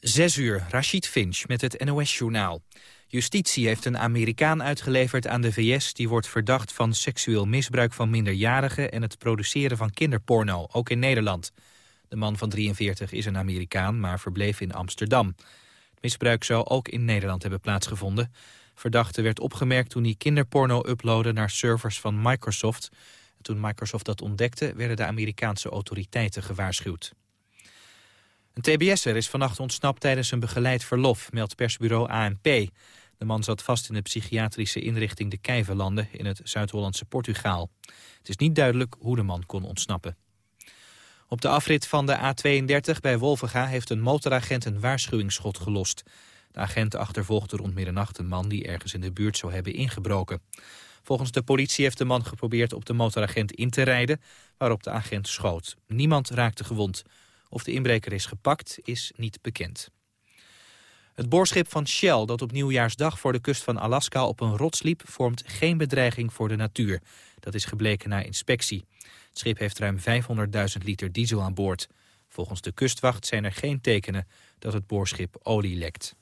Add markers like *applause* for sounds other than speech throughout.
Zes uur, Rashid Finch met het NOS-journaal. Justitie heeft een Amerikaan uitgeleverd aan de VS... die wordt verdacht van seksueel misbruik van minderjarigen... en het produceren van kinderporno, ook in Nederland. De man van 43 is een Amerikaan, maar verbleef in Amsterdam. Het misbruik zou ook in Nederland hebben plaatsgevonden. Verdachte werd opgemerkt toen hij kinderporno uploadde naar servers van Microsoft. toen Microsoft dat ontdekte, werden de Amerikaanse autoriteiten gewaarschuwd. Een tbs'er is vannacht ontsnapt tijdens een begeleid verlof, meldt persbureau ANP. De man zat vast in de psychiatrische inrichting De Kijverlanden in het Zuid-Hollandse Portugaal. Het is niet duidelijk hoe de man kon ontsnappen. Op de afrit van de A32 bij Wolvega heeft een motoragent een waarschuwingsschot gelost. De agent achtervolgde rond middernacht een man die ergens in de buurt zou hebben ingebroken. Volgens de politie heeft de man geprobeerd op de motoragent in te rijden, waarop de agent schoot. Niemand raakte gewond. Of de inbreker is gepakt, is niet bekend. Het boorschip van Shell dat op nieuwjaarsdag voor de kust van Alaska op een rots liep... vormt geen bedreiging voor de natuur. Dat is gebleken na inspectie. Het schip heeft ruim 500.000 liter diesel aan boord. Volgens de kustwacht zijn er geen tekenen dat het boorschip olie lekt.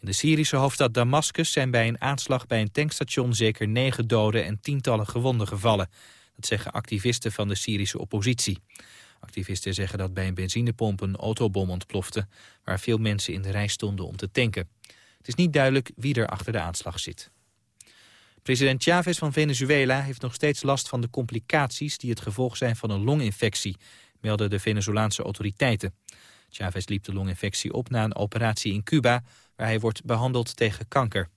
In de Syrische hoofdstad Damascus zijn bij een aanslag bij een tankstation zeker negen doden en tientallen gewonden gevallen. Dat zeggen activisten van de Syrische oppositie. Activisten zeggen dat bij een benzinepomp een autobom ontplofte... waar veel mensen in de rij stonden om te tanken. Het is niet duidelijk wie er achter de aanslag zit. President Chavez van Venezuela heeft nog steeds last van de complicaties... die het gevolg zijn van een longinfectie, melden de Venezolaanse autoriteiten. Chavez liep de longinfectie op na een operatie in Cuba... waar hij wordt behandeld tegen kanker.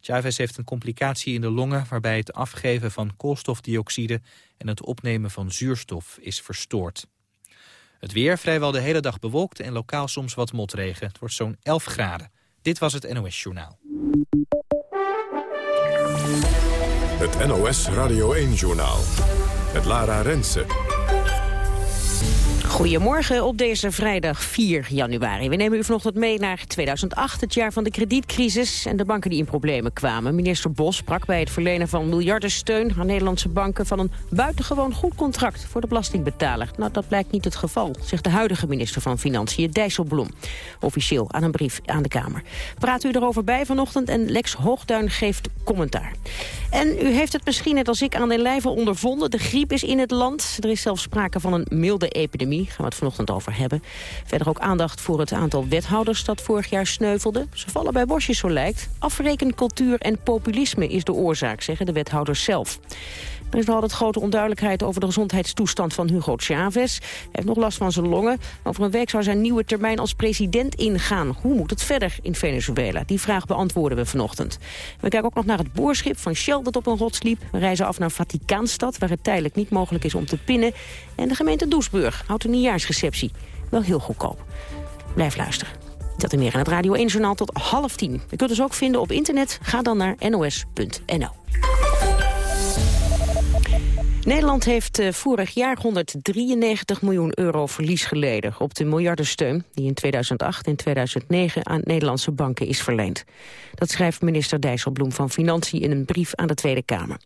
Chavez heeft een complicatie in de longen waarbij het afgeven van koolstofdioxide en het opnemen van zuurstof is verstoord. Het weer vrijwel de hele dag bewolkt en lokaal soms wat motregen. Het wordt zo'n 11 graden. Dit was het NOS Journaal. Het NOS Radio 1 Journaal. Het Lara Rensen. Goedemorgen op deze vrijdag 4 januari. We nemen u vanochtend mee naar 2008, het jaar van de kredietcrisis... en de banken die in problemen kwamen. Minister Bos sprak bij het verlenen van miljardensteun aan Nederlandse banken... van een buitengewoon goed contract voor de belastingbetaler. Nou, dat blijkt niet het geval, zegt de huidige minister van Financiën, Dijsselbloem. Officieel aan een brief aan de Kamer. Praat u erover bij vanochtend en Lex Hoogduin geeft commentaar. En u heeft het misschien net als ik aan de lijve ondervonden. De griep is in het land. Er is zelfs sprake van een milde epidemie gaan we het vanochtend over hebben. Verder ook aandacht voor het aantal wethouders dat vorig jaar sneuvelde. Ze vallen bij bosjes, zo lijkt. Afrekencultuur en populisme is de oorzaak, zeggen de wethouders zelf. Er is nog altijd grote onduidelijkheid over de gezondheidstoestand van Hugo Chavez. Hij heeft nog last van zijn longen. Over een week zou zijn nieuwe termijn als president ingaan. Hoe moet het verder in Venezuela? Die vraag beantwoorden we vanochtend. We kijken ook nog naar het boorschip van Shell dat op een rots liep. We reizen af naar Vaticaanstad, waar het tijdelijk niet mogelijk is om te pinnen. En de gemeente Doesburg houdt een nieuwjaarsreceptie. Wel heel goedkoop. Blijf luisteren. Dat en meer in het Radio 1 Journaal tot half tien. Je kunt ons ook vinden op internet. Ga dan naar nos.nl. Nederland heeft eh, vorig jaar 193 miljoen euro verlies geleden... op de miljardensteun die in 2008 en 2009 aan Nederlandse banken is verleend. Dat schrijft minister Dijsselbloem van Financiën in een brief aan de Tweede Kamer.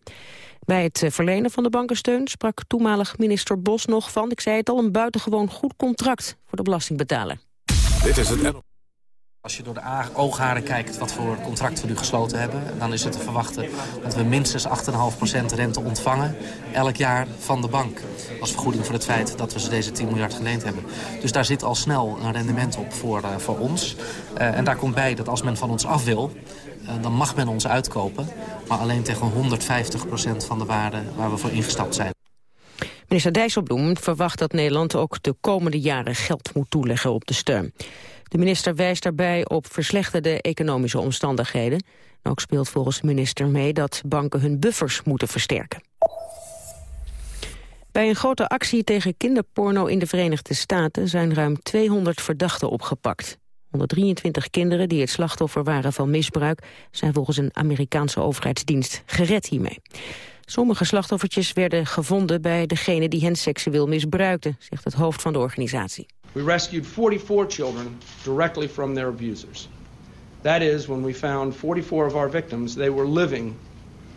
Bij het eh, verlenen van de bankensteun sprak toenmalig minister Bos nog van... ik zei het al, een buitengewoon goed contract voor de belastingbetaler. Dit is het als je door de oogharen kijkt wat voor contract we nu gesloten hebben... dan is het te verwachten dat we minstens 8,5% rente ontvangen... elk jaar van de bank. Als vergoeding voor het feit dat we ze deze 10 miljard geleend hebben. Dus daar zit al snel een rendement op voor, uh, voor ons. Uh, en daar komt bij dat als men van ons af wil... Uh, dan mag men ons uitkopen. Maar alleen tegen 150% van de waarde waar we voor ingestapt zijn. Minister Dijsselbloem verwacht dat Nederland ook de komende jaren geld moet toeleggen op de steun. De minister wijst daarbij op verslechterde economische omstandigheden. Ook speelt volgens de minister mee dat banken hun buffers moeten versterken. Bij een grote actie tegen kinderporno in de Verenigde Staten zijn ruim 200 verdachten opgepakt. 123 kinderen die het slachtoffer waren van misbruik zijn volgens een Amerikaanse overheidsdienst gered hiermee. Sommige slachtoffertjes werden gevonden bij degene die hen seksueel misbruikte, zegt het hoofd van de organisatie. We rescued 44 children directly from their abusers. That is, when we found 44 of our victims, they were living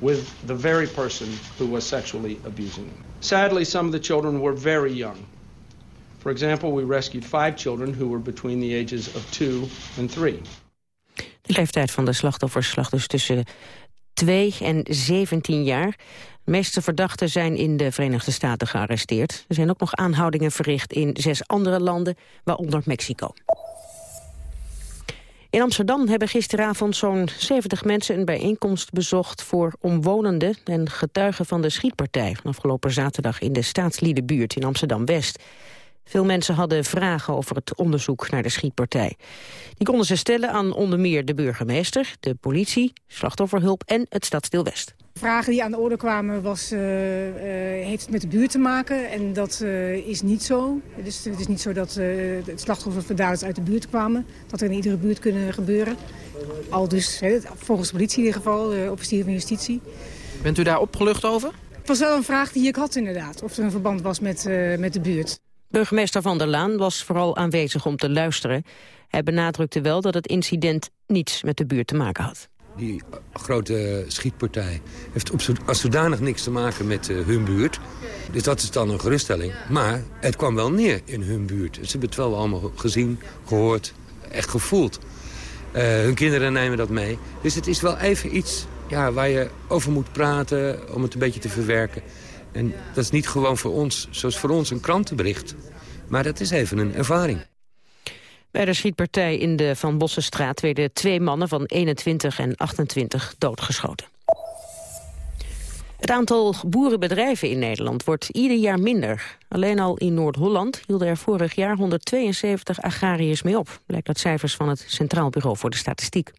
with the very person who was sexually abusing them. Sadly, some of the children were very young. For example, we rescued five children who were between the ages of two and three. De leeftijd van de slachtoffers lag dus tussen 2 en 17 jaar. De meeste verdachten zijn in de Verenigde Staten gearresteerd. Er zijn ook nog aanhoudingen verricht in zes andere landen, waaronder Mexico. In Amsterdam hebben gisteravond zo'n 70 mensen een bijeenkomst bezocht voor omwonenden en getuigen van de schietpartij van afgelopen zaterdag in de staatsliedenbuurt in Amsterdam-West. Veel mensen hadden vragen over het onderzoek naar de schietpartij. Die konden ze stellen aan onder meer de burgemeester, de politie, slachtofferhulp en het Stadsdeel West. Vragen die aan de orde kwamen was, uh, uh, heeft het met de buurt te maken? En dat uh, is niet zo. Dus het is niet zo dat het slachtoffers uit de buurt kwamen. Dat er in iedere buurt kunnen gebeuren. Al dus, volgens de politie in ieder geval, officier van justitie. Bent u daar opgelucht over? Het was wel een vraag die ik had inderdaad. Of er een verband was met, met de buurt. Burgemeester Van der Laan was vooral aanwezig om te luisteren. Hij benadrukte wel dat het incident niets met de buurt te maken had. Die grote schietpartij heeft op als zodanig niks te maken met uh, hun buurt. Dus dat is dan een geruststelling. Maar het kwam wel neer in hun buurt. Ze hebben het wel allemaal gezien, gehoord, echt gevoeld. Uh, hun kinderen nemen dat mee. Dus het is wel even iets ja, waar je over moet praten om het een beetje te verwerken. En dat is niet gewoon voor ons, zoals voor ons een krantenbericht. Maar dat is even een ervaring. Bij de schietpartij in de Van Bossenstraat werden twee mannen van 21 en 28 doodgeschoten. Het aantal boerenbedrijven in Nederland wordt ieder jaar minder. Alleen al in Noord-Holland hielden er vorig jaar 172 agrariërs mee op. Blijkt uit cijfers van het Centraal Bureau voor de Statistiek.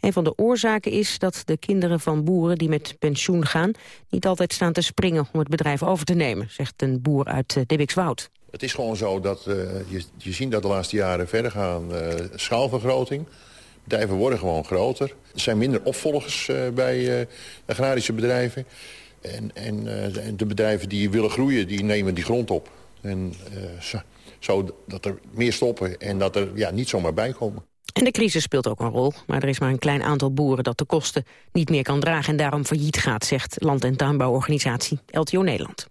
Een van de oorzaken is dat de kinderen van boeren die met pensioen gaan... niet altijd staan te springen om het bedrijf over te nemen, zegt een boer uit uh, Woud. Het is gewoon zo dat uh, je, je ziet dat de laatste jaren verder gaan uh, schaalvergroting. Bedrijven worden gewoon groter. Er zijn minder opvolgers bij agrarische bedrijven. En, en de bedrijven die willen groeien, die nemen die grond op. En zo, zo dat er meer stoppen en dat er ja, niet zomaar bij komen. En de crisis speelt ook een rol, maar er is maar een klein aantal boeren dat de kosten niet meer kan dragen en daarom failliet gaat, zegt land- en tuinbouworganisatie LTO Nederland.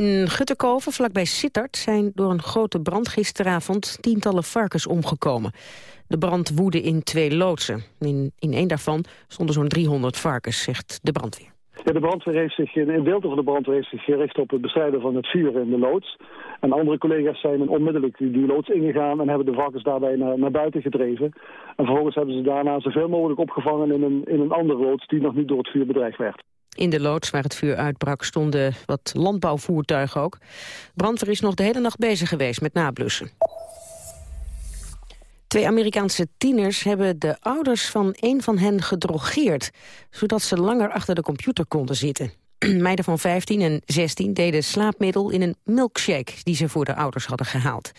In Guttekoven, vlakbij Sittard, zijn door een grote brand gisteravond tientallen varkens omgekomen. De brand woedde in twee loodsen. In, in één daarvan stonden zo'n 300 varkens, zegt de brandweer. De brandweer heeft zich, een deel van de brandweer heeft zich gericht op het bestrijden van het vuur in de loods. En andere collega's zijn onmiddellijk die loods ingegaan en hebben de varkens daarbij naar, naar buiten gedreven. En vervolgens hebben ze daarna zoveel mogelijk opgevangen in een, in een andere loods die nog niet door het vuur bedreigd werd. In de loods waar het vuur uitbrak stonden wat landbouwvoertuigen ook. Brandweer is nog de hele nacht bezig geweest met nablussen. Twee Amerikaanse tieners hebben de ouders van een van hen gedrogeerd... zodat ze langer achter de computer konden zitten. *clears throat* Meiden van 15 en 16 deden slaapmiddel in een milkshake... die ze voor de ouders hadden gehaald.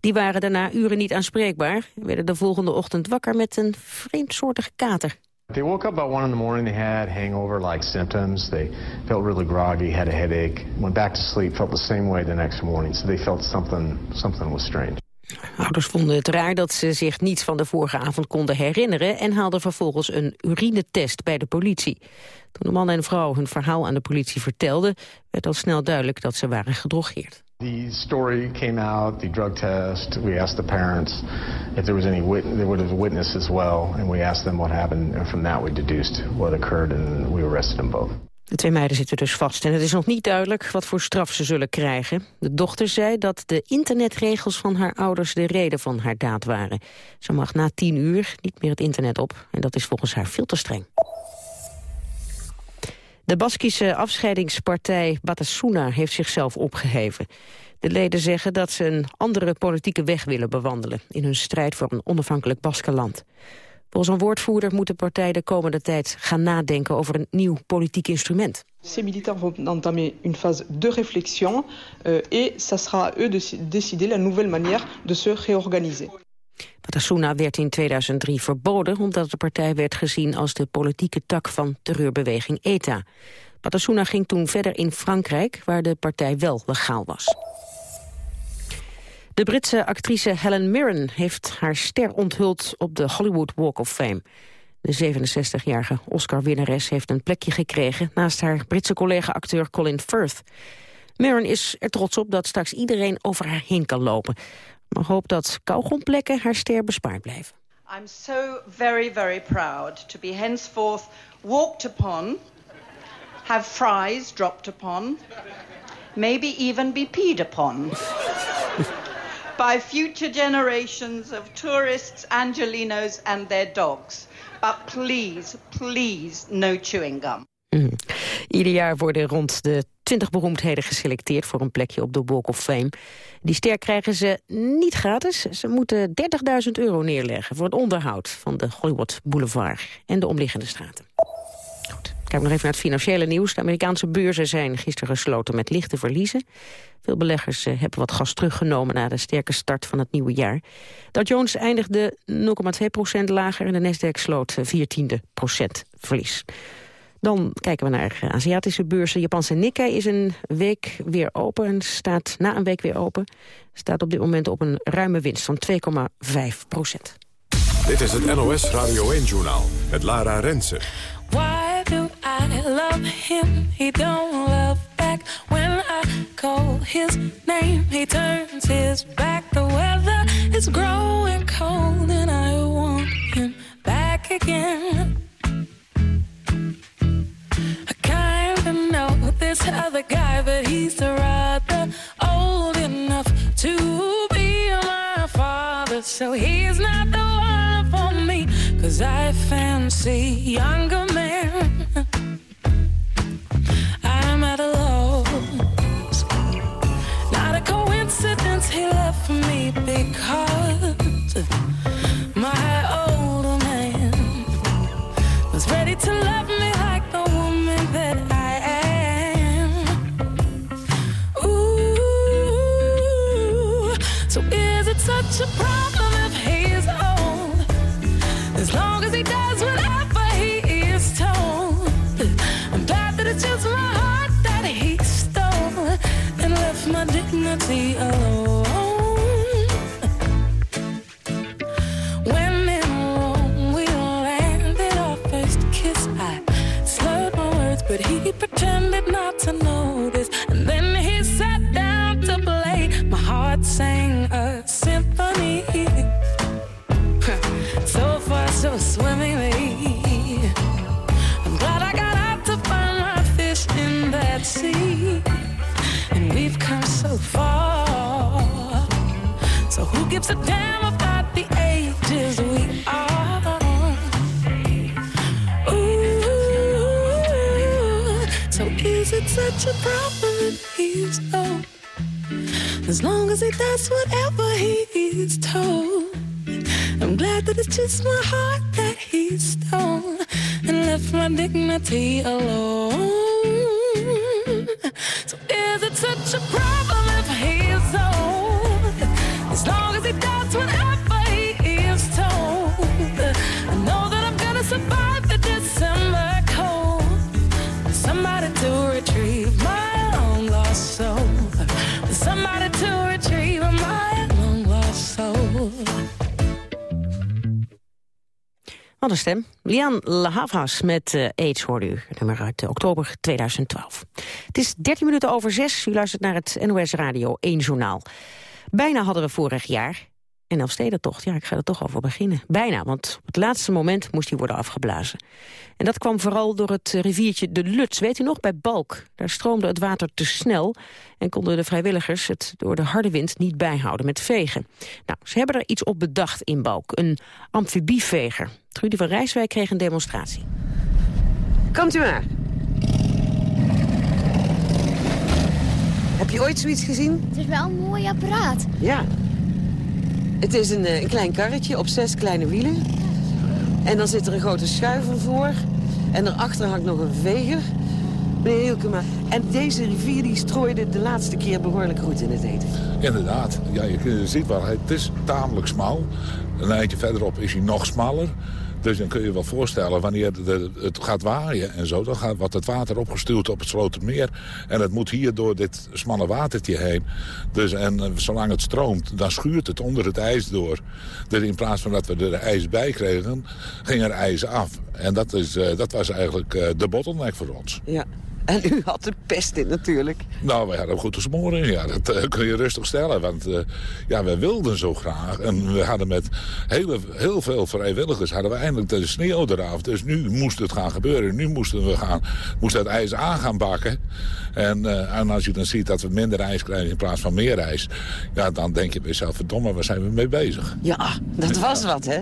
Die waren daarna uren niet aanspreekbaar... werden de volgende ochtend wakker met een vreemdsoortige kater. They woke up about one in the morning. They had hangover-like symptoms. They felt really groggy, had a headache. Went back to sleep, felt the same way the next morning. So they felt something, something was strange. Ouders vonden het raar dat ze zich niets van de vorige avond konden herinneren... en haalden vervolgens een urinetest bij de politie. Toen de man en vrouw hun verhaal aan de politie vertelden... werd al snel duidelijk dat ze waren gedrogeerd. The story came out, the drug test. We asked the parents if there was any witness. There would have witness as well, and we asked them what happened. And from that, we deduced what occurred, and we arrested them both. De twee meiden zitten dus vast en het is nog niet duidelijk wat voor straf ze zullen krijgen. De dochter zei dat de internetregels van haar ouders de reden van haar daad waren. Ze mag na tien uur niet meer het internet op en dat is volgens haar veel te streng. De Baskische afscheidingspartij Batasuna heeft zichzelf opgeheven. De leden zeggen dat ze een andere politieke weg willen bewandelen... in hun strijd voor een onafhankelijk Baskenland. Volgens een woordvoerder moet de partij de komende tijd gaan nadenken over een nieuw politiek instrument. Ces militants vont entamer une phase de réflexion euh, et ça sera à eux de décider la nouvelle manière de se réorganiser. Batasuna werd in 2003 verboden omdat de partij werd gezien als de politieke tak van terreurbeweging ETA. Batasuna ging toen verder in Frankrijk, waar de partij wel legaal was. De Britse actrice Helen Mirren heeft haar ster onthuld op de Hollywood Walk of Fame. De 67-jarige Oscar-winnares heeft een plekje gekregen naast haar Britse collega-acteur Colin Firth. Maron is er trots op dat straks iedereen over haar heen kan lopen. Maar hoopt dat kauwgomplekken haar ster bespaard blijven. I'm so very, very proud to be henceforth walked upon, have fries dropped upon, maybe even be peed upon *laughs* by future generations of tourists, Angelinos and their dogs. But please, please, no chewing gum. Mm. Ieder jaar worden rond de 20 beroemdheden geselecteerd voor een plekje op de Walk of Fame. Die ster krijgen ze niet gratis. Ze moeten 30.000 euro neerleggen voor het onderhoud van de Hollywood Boulevard en de omliggende straten. Goed. Kijk nog even naar het financiële nieuws. De Amerikaanse beurzen zijn gisteren gesloten met lichte verliezen. Veel beleggers eh, hebben wat gas teruggenomen na de sterke start van het nieuwe jaar. Dow Jones eindigde 0,2% lager en de Nasdaq sloot 14 eh, procent verlies. Dan kijken we naar Aziatische beurzen. Japanse Nikkei is een week weer open. Staat na een week weer open. Staat op dit moment op een ruime winst van 2,5 procent. Dit is het NOS Radio 1-journaal met Lara Rensen. Why do I love him? He don't love back when I call his name. He turns his back. The weather is growing younger alone. Wat een stem. Lian Lahavas met uh, AIDS hoorde u. Nummer uit uh, oktober 2012. Het is 13 minuten over 6. U luistert naar het NOS Radio 1 Journaal. Bijna hadden we vorig jaar en Elfstedentocht, ja, ik ga er toch over beginnen. Bijna, want op het laatste moment moest hij worden afgeblazen. En dat kwam vooral door het riviertje de Luts. Weet u nog, bij Balk. Daar stroomde het water te snel... en konden de vrijwilligers het door de harde wind niet bijhouden met vegen. Nou, ze hebben er iets op bedacht in Balk. Een amfibieveger. Trudy van Rijswijk kreeg een demonstratie. Komt u maar. Heb je ooit zoiets gezien? Het is wel een mooi apparaat. Ja, het is een, eh, een klein karretje op zes kleine wielen. En dan zit er een grote schuiver voor. En erachter hangt nog een veger. Meneer Hielkema, en deze rivier die strooide de laatste keer behoorlijk goed in het eten. Inderdaad. Ja, je ziet wel, het is tamelijk smal. Een eindje verderop is hij nog smaller. Dus dan kun je je wel voorstellen, wanneer het gaat waaien en zo... dan gaat wat het water opgestuurd op het Slotermeer. En het moet hier door dit smalle watertje heen. Dus, en eh, zolang het stroomt, dan schuurt het onder het ijs door. Dus in plaats van dat we er ijs bij kregen, ging er ijs af. En dat, is, uh, dat was eigenlijk uh, de bottleneck voor ons. Ja. En u had de pest in natuurlijk. Nou, wij hadden goed te smoren. Ja, dat eh, kun je rustig stellen. Want eh, ja, we wilden zo graag. En we hadden met hele, heel veel vrijwilligers hadden we eindelijk de sneeuw eraf. Dus nu moest het gaan gebeuren. Nu moesten we gaan, moesten het ijs aan gaan bakken. En, eh, en als je dan ziet dat we minder ijs krijgen in plaats van meer ijs... ja, dan denk je bij jezelf, verdomme, waar zijn we mee bezig? Ja, dat was wat, hè?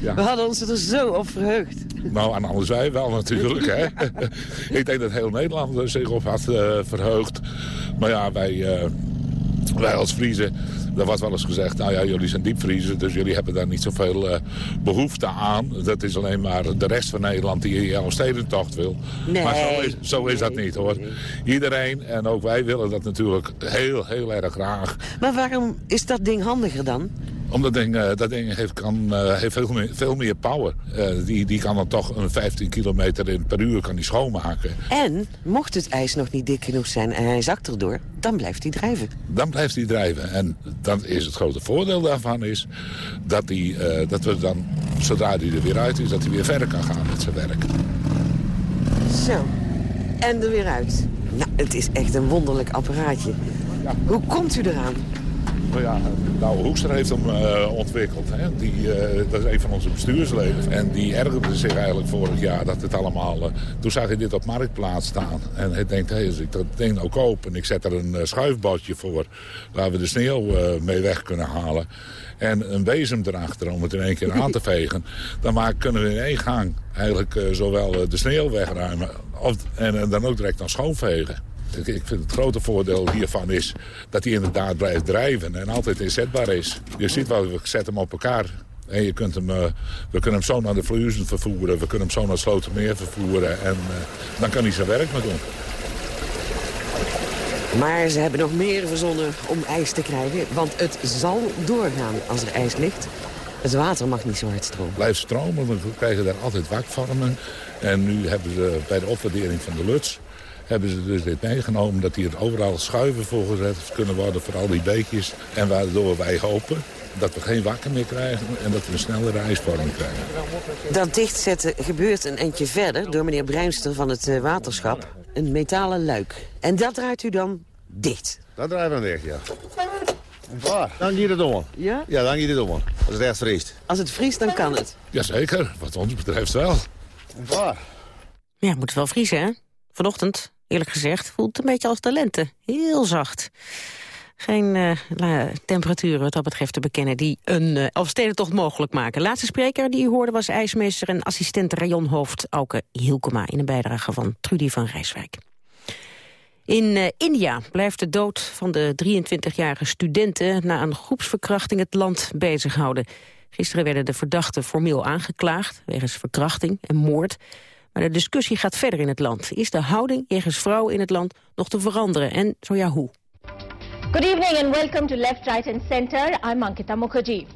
Ja. We hadden ons er zo op verheugd. Nou, aan alles wij wel natuurlijk. Hè? *laughs* ik denk dat heel Nederland er zich op had eh, verheugd. Maar ja, wij, eh, wij als Friesen, er wordt wel eens gezegd... nou ja, jullie zijn diepvriezen, dus jullie hebben daar niet zoveel eh, behoefte aan. Dat is alleen maar de rest van Nederland die jouw stedentocht wil. Nee. Maar zo is, zo is dat niet, hoor. Iedereen, en ook wij willen dat natuurlijk heel, heel erg graag. Maar waarom is dat ding handiger dan? Omdat dat ding, eh, dat ding heeft, kan, eh, heeft veel, meer, veel meer power. Eh, die, die kan dan toch een 15 kilometer in per uur kan die schoonmaken. En, mocht het ijs nog niet dik genoeg zijn en hij zakt erdoor... dan blijft hij drijven. Dan blijft hij drijven. En dan is het grote voordeel daarvan is dat, die, dat we dan, zodra hij er weer uit is... dat hij weer verder kan gaan met zijn werk. Zo. En er weer uit. Nou, het is echt een wonderlijk apparaatje. Hoe komt u eraan? Nou ja, nou, Hoekstra heeft hem eh, ontwikkeld. Hè. Die, eh, dat is een van onze bestuursleden. En die ergerde zich eigenlijk vorig jaar dat het allemaal... eh, toen zag hij dit op Marktplaats staan. En hij denkt, hey, als ik dat ding nou koop en ik zet er een schuifbadje voor... waar we de sneeuw mee weg kunnen halen... en een bezem erachter om het in één keer aan te *laughs* vegen... dan maar kunnen we in één gang eigenlijk zowel de sneeuw wegruimen... Of, en, en dan ook direct dan schoonvegen. Ik ik vind het grote voordeel hiervan is dat hij inderdaad blijft drijven en altijd inzetbaar is. Je ziet wel, we zetten hem op elkaar. En je kunt hem, eh, we kunnen hem zo naar de Vluizen vervoeren, we kunnen hem zo naar het Slotermeer vervoeren. En eh, dan kan hij zijn werk maar doen. Maar ze hebben nog meer verzonnen om ijs te krijgen. Want het zal doorgaan als er ijs ligt. Het water mag niet zo hard stromen. Blijft stromen, we krijgen daar altijd wakvormen. En nu hebben ze bij de opwaardering van de Luts hebben ze dus dit meegenomen dat hier overal schuiven voor gezet kunnen worden voor al die beekjes. En waardoor wij hopen dat we geen wakken meer krijgen en dat we een snellere ijsvorming krijgen. Dat dichtzetten gebeurt een eindje verder door meneer Bruinster van het eh, waterschap. Een metalen luik. En dat draait u dan dicht. Dat draait dan dicht, ja. Waar? Dan gaat het om. Ja? Ja, dan gaat het om. Als het echt vriest. Als het vriest, dan kan het. Jazeker, wat ons betreft wel. Waar? Ja, het moet wel vriezen, hè? Vanochtend, eerlijk gezegd, voelt het een beetje als de lente. Heel zacht. Geen eh, temperaturen wat dat betreft te bekennen die een uh, Elfstedentocht mogelijk maken. Laatste spreker die u hoorde was ijsmeester en assistent rayonhoofd Auke Hielkema... in een bijdrage van Trudy van Rijswijk. In eh, India blijft de dood van de 23-jarige studenten... na een groepsverkrachting het land bezighouden. Gisteren werden de verdachten formeel aangeklaagd... wegens verkrachting en moord. Maar de discussie gaat verder in het land. Is de houding jegens vrouwen in het land nog te veranderen? En zo ja, hoe? Good evening and welcome to Left, Right and Center. I'm Ankita Mukherjee.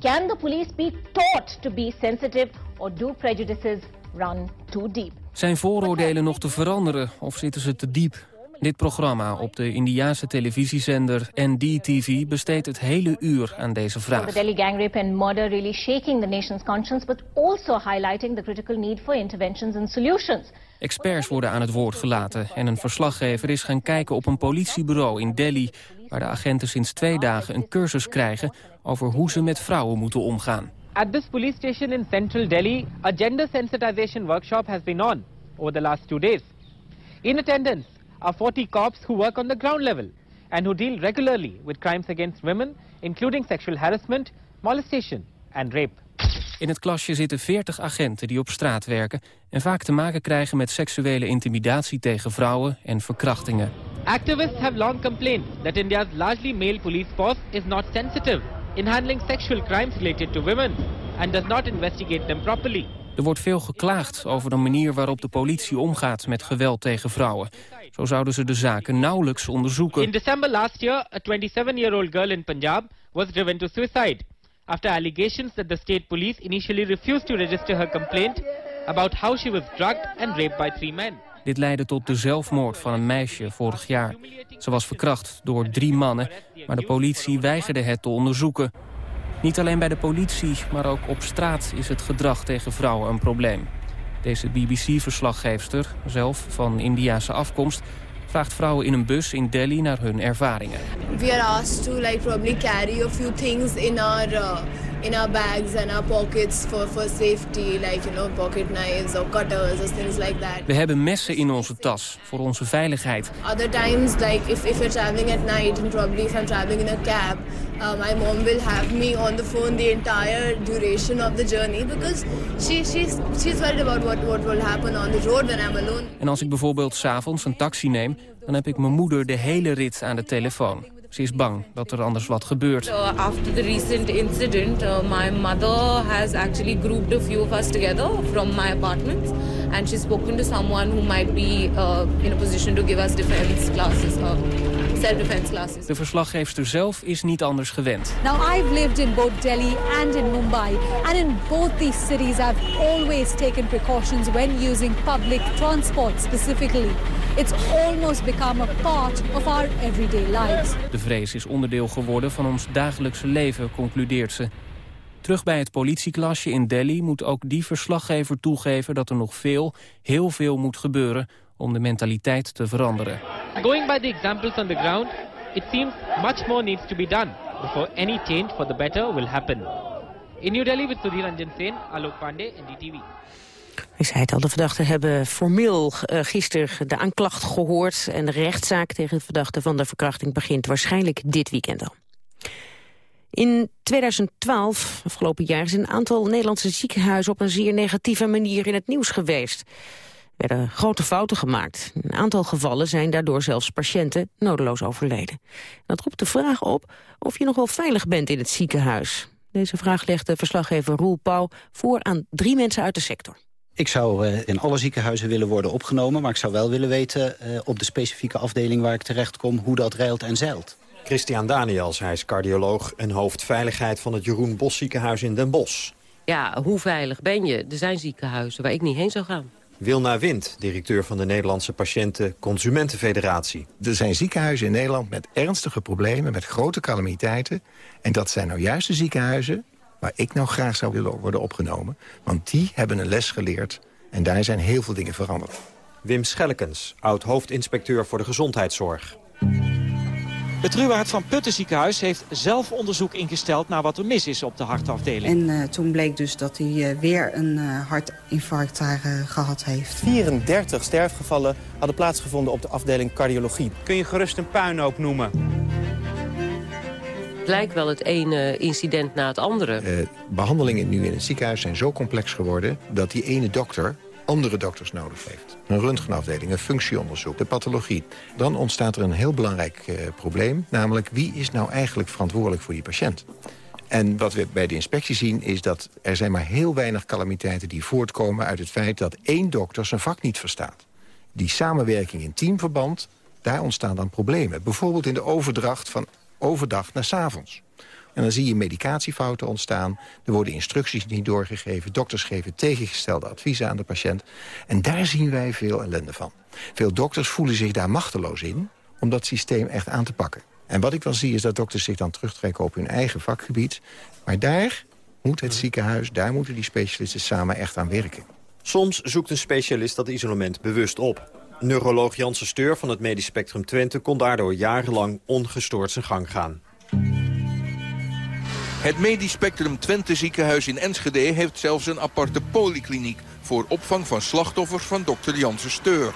Can the police be taught to be sensitive or do prejudices run too deep? Zijn vooroordelen nog te veranderen of zitten ze te diep? Dit programma op de Indiaanse televisiezender NDTV besteedt het hele uur aan deze The vraag. Delhi gang rape and murder really shaking the nation's conscience, but also highlighting the critical need for interventions and solutions. Experts worden aan het woord gelaten en een verslaggever is gaan kijken op een politiebureau in Delhi... waar de agenten sinds twee dagen een cursus krijgen over hoe ze met vrouwen moeten omgaan. At this police station in central Delhi, a gender sensitization workshop has been on over the last two days. In attendance are 40 cops who work on the ground level and who deal regularly with crimes against women, including sexual harassment, molestation and rape. In het klasje zitten 40 agenten die op straat werken... en vaak te maken krijgen met seksuele intimidatie tegen vrouwen en verkrachtingen. Activists have long complained that India's largely male police force is not sensitive in handling sexual crimes related to women and does not investigate them properly. Er wordt veel geklaagd over de manier waarop de politie omgaat met geweld tegen vrouwen. Zo zouden ze de zaken nauwelijks onderzoeken. In December last year, a 27-year-old girl in Punjab was driven to suicide after allegations that the state police initially refused to register her complaint about how she was drugged and raped by three men. Dit leidde tot de zelfmoord van een meisje vorig jaar. Ze was verkracht door drie mannen, maar de politie weigerde het te onderzoeken. Niet alleen bij de politie, maar ook op straat is het gedrag tegen vrouwen een probleem. Deze BBC-verslaggeefster, zelf van Indiase afkomst... vraagt vrouwen in een bus in Delhi naar hun ervaringen. We are asked to like probably carry a few things in our uh, in our bags and our pockets for for safety, like you know pocket knives or cutters or things like that. We hebben messen in onze tas, voor onze veiligheid. Other times, like if if you're traveling at night and probably if I'm traveling in a cab, uh, my mom will have me on the phone the entire duration of the journey because she she's she's worried about what what will happen on the road when I'm alone. En als ik bijvoorbeeld s'avonds een taxi neem... dan heb ik mijn moeder de hele rit aan de telefoon. Ze is bang dat er anders wat gebeurt. After the recent incident, uh, my mother has actually grouped a few of us together from my apartment, and she's spoken to someone who might be uh, in a position to give us defense classes, uh, self-defense classes. De verslaggeefster zelf is niet anders gewend. Now, I've lived in both Delhi and in Mumbai, and in both these cities, I've always taken precautions when using public transport specifically. It's almost become a part of our everyday lives. De vrees is onderdeel geworden van ons dagelijkse leven, concludeert ze. Terug bij het politieklasje in Delhi moet ook die verslaggever toegeven dat er nog veel, heel veel moet gebeuren om de mentaliteit te veranderen. Going by the examples on the ground, it seems much more needs to be done before any change for the better will happen. In New Delhi with Sudhir Ranjan Sen, Alok Pandey, NDTV. Ik zei het al, de verdachten hebben formeel uh, gisteren de aanklacht gehoord... en de rechtszaak tegen de verdachte van de verkrachting begint waarschijnlijk dit weekend al. In 2012, afgelopen jaar, is een aantal Nederlandse ziekenhuizen op een zeer negatieve manier in het nieuws geweest. Er werden grote fouten gemaakt. In een aantal gevallen zijn daardoor zelfs patiënten nodeloos overleden. Dat roept de vraag op of je nog wel veilig bent in het ziekenhuis. Deze vraag legde verslaggever Roel Pauw voor aan drie mensen uit de sector. Ik zou uh, in alle ziekenhuizen willen worden opgenomen... maar ik zou wel willen weten uh, op de specifieke afdeling waar ik terecht kom... hoe dat reilt en zeilt. Christian Daniels, hij is cardioloog en hoofdveiligheid... van het Jeroen Bos ziekenhuis in Den Bosch. Ja, hoe veilig ben je? Er zijn ziekenhuizen waar ik niet heen zou gaan. Wilna Wind, directeur van de Nederlandse Patiënten Consumentenfederatie. Er zijn ziekenhuizen in Nederland met ernstige problemen, met grote calamiteiten. En dat zijn nou juist de ziekenhuizen waar ik nou graag zou willen worden opgenomen. Want die hebben een les geleerd en daar zijn heel veel dingen veranderd. Wim Schellekens, oud-hoofdinspecteur voor de gezondheidszorg. Het Ruwaard van Putten ziekenhuis heeft zelf onderzoek ingesteld... naar wat er mis is op de hartafdeling. En uh, toen bleek dus dat hij uh, weer een uh, hartinfarct daar gehad heeft. 34 sterfgevallen hadden plaatsgevonden op de afdeling cardiologie. Kun je gerust een puinhoop noemen? Lijkt wel het ene incident na het andere. behandelingen nu in het ziekenhuis zijn zo complex geworden... dat die ene dokter andere dokters nodig heeft. Een röntgenafdeling, een functieonderzoek, de pathologie. Dan ontstaat er een heel belangrijk uh, probleem. Namelijk, wie is nou eigenlijk verantwoordelijk voor die patiënt? En wat we bij de inspectie zien is dat er zijn maar heel weinig calamiteiten... die voortkomen uit het feit dat één dokter zijn vak niet verstaat. Die samenwerking in teamverband, daar ontstaan dan problemen. Bijvoorbeeld in de overdracht van overdag naar 's avonds. En dan zie je medicatiefouten ontstaan. Er worden instructies niet doorgegeven. Dokters geven tegengestelde adviezen aan de patiënt. En daar zien wij veel ellende van. Veel dokters voelen zich daar machteloos in... om dat systeem echt aan te pakken. En wat ik wel zie is dat dokters zich dan terugtrekken op hun eigen vakgebied. Maar daar moet het ziekenhuis, daar moeten die specialisten samen echt aan werken. Soms zoekt een specialist dat isolement bewust op. Neuroloog Janssen Steur van het Medisch Spectrum Twente... kon daardoor jarenlang ongestoord zijn gang gaan. Het Medisch Spectrum Twente ziekenhuis in Enschede heeft zelfs een aparte polykliniek... voor opvang van slachtoffers van dokter Janssen Steur.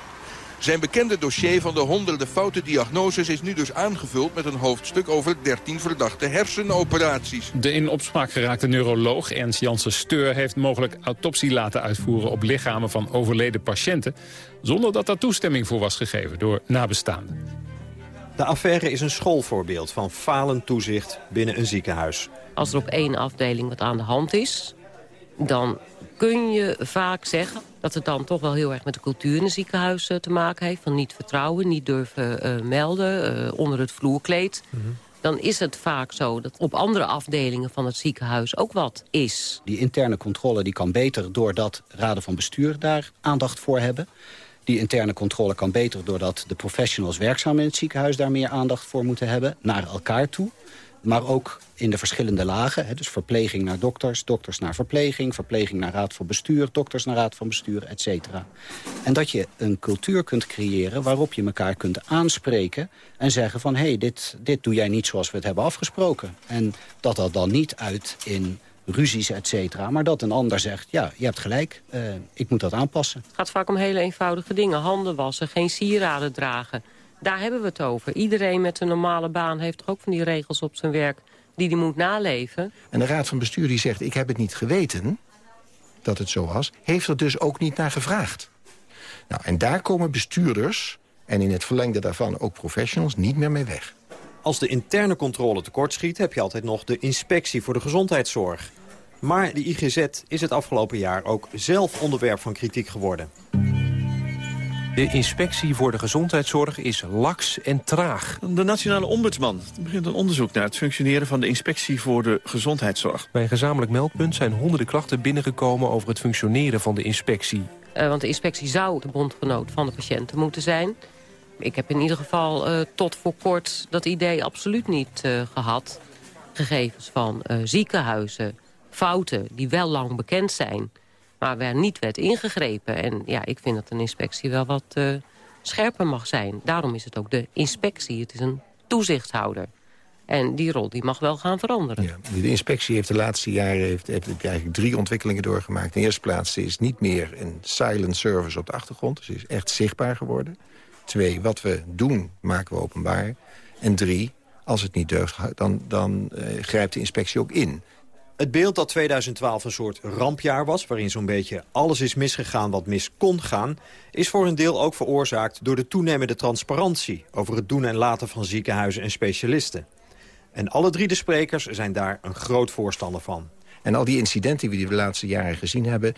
Zijn bekende dossier van de honderden foute diagnoses is nu dus aangevuld met een hoofdstuk over 13 verdachte hersenoperaties. De in opspraak geraakte neuroloog Ernst Janssen Steur heeft mogelijk autopsie laten uitvoeren op lichamen van overleden patiënten, zonder dat daar toestemming voor was gegeven door nabestaanden. De affaire is een schoolvoorbeeld van falend toezicht binnen een ziekenhuis. Als er op één afdeling wat aan de hand is... dan kun je vaak zeggen dat het dan toch wel heel erg met de cultuur in een ziekenhuis uh, te maken heeft. Van niet vertrouwen, niet durven uh, melden, uh, onder het vloerkleed. Mm -hmm. Dan is het vaak zo dat op andere afdelingen van het ziekenhuis ook wat is. Die interne controle die kan beter doordat raden van bestuur daar aandacht voor hebben. Die interne controle kan beter doordat de professionals werkzaam in het ziekenhuis daar meer aandacht voor moeten hebben. Naar elkaar toe. Maar ook in de verschillende lagen. Hè, dus verpleging naar dokters, dokters naar verpleging... verpleging naar raad van bestuur, dokters naar raad van bestuur, et cetera. En dat je een cultuur kunt creëren waarop je elkaar kunt aanspreken... en zeggen van, hé, hey, dit, dit doe jij niet zoals we het hebben afgesproken. En dat dat dan niet uit in ruzies, et cetera. Maar dat een ander zegt, ja, je hebt gelijk, uh, ik moet dat aanpassen. Het gaat vaak om hele eenvoudige dingen. Handen wassen, geen sieraden dragen. Daar hebben we het over. Iedereen met een normale baan heeft toch ook van die regels op zijn werk... die hij moet naleven. En de raad van bestuur die zegt, ik heb het niet geweten dat het zo was... heeft er dus ook niet naar gevraagd. Nou, en daar komen bestuurders, en in het verlengde daarvan ook professionals... niet meer mee weg. Als de interne controle tekortschiet... heb je altijd nog de inspectie voor de gezondheidszorg. Maar de IGZ is het afgelopen jaar ook zelf onderwerp van kritiek geworden. De inspectie voor de gezondheidszorg is laks en traag. De Nationale Ombudsman begint een onderzoek naar het functioneren van de inspectie voor de gezondheidszorg. Bij een gezamenlijk meldpunt zijn honderden klachten binnengekomen over het functioneren van de inspectie. Uh, want de inspectie zou de bondgenoot van de patiënten moeten zijn. Ik heb in ieder geval uh, tot voor kort dat idee absoluut niet uh, gehad. Gegevens van ziekenhuizen, fouten die wel lang bekend zijn maar waar niet werd ingegrepen. En ja, ik vind dat een inspectie wel wat uh, scherper mag zijn. Daarom is het ook de inspectie. Het is een toezichthouder. En die rol die mag wel gaan veranderen. Ja, de inspectie heeft de laatste jaren heeft, eigenlijk drie ontwikkelingen doorgemaakt. In de eerste plaats is niet meer een silent service op de achtergrond. Dus is echt zichtbaar geworden. Twee, wat we doen maken we openbaar. En drie, als het niet deugt, dan, dan uh, grijpt de inspectie ook in. Het beeld dat 2012 een soort rampjaar was... waarin zo'n beetje alles is misgegaan wat mis kon gaan... is voor een deel ook veroorzaakt door de toenemende transparantie... over het doen en laten van ziekenhuizen en specialisten. En alle drie de sprekers zijn daar een groot voorstander van. En al die incidenten die we de laatste jaren gezien hebben...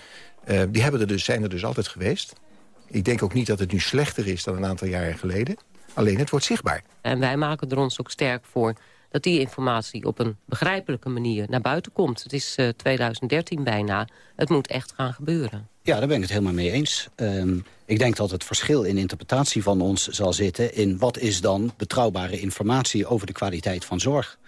Uh, die hebben er dus, zijn er dus altijd geweest. Ik denk ook niet dat het nu slechter is dan een aantal jaren geleden. Alleen het wordt zichtbaar. En wij maken er ons ook sterk voor dat die informatie op een begrijpelijke manier naar buiten komt. Het is uh, eh, 2013 bijna. Het moet echt gaan gebeuren. Ja, daar ben ik het helemaal mee eens. Um, ik denk dat het verschil in interpretatie van ons zal zitten... in wat is dan betrouwbare informatie over de kwaliteit van zorg.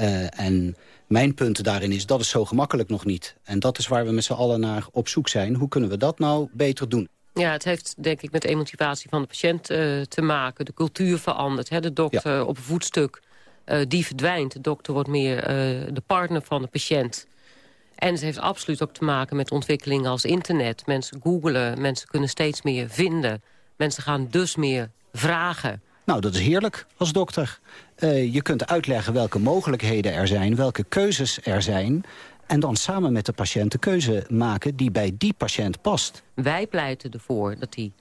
Uh, en mijn punt daarin is, dat is zo gemakkelijk nog niet. En dat is waar we met z'n allen naar op zoek zijn. Hoe kunnen we dat nou beter doen? Ja, het heeft denk ik met emotivatie van de patiënt uh, te maken. De cultuur verandert. Hè? De dokter ja. op een voetstuk uh, die verdwijnt. De dokter wordt meer uh, de partner van de patiënt. En het heeft absoluut ook te maken met ontwikkelingen als internet. Mensen googelen, mensen kunnen steeds meer vinden. Mensen gaan dus meer vragen. Nou, dat is heerlijk als dokter. Uh, je kunt uitleggen welke mogelijkheden er zijn, welke keuzes er zijn... en dan samen met de patiënt de keuze maken die bij die patiënt past. Wij pleiten ervoor dat die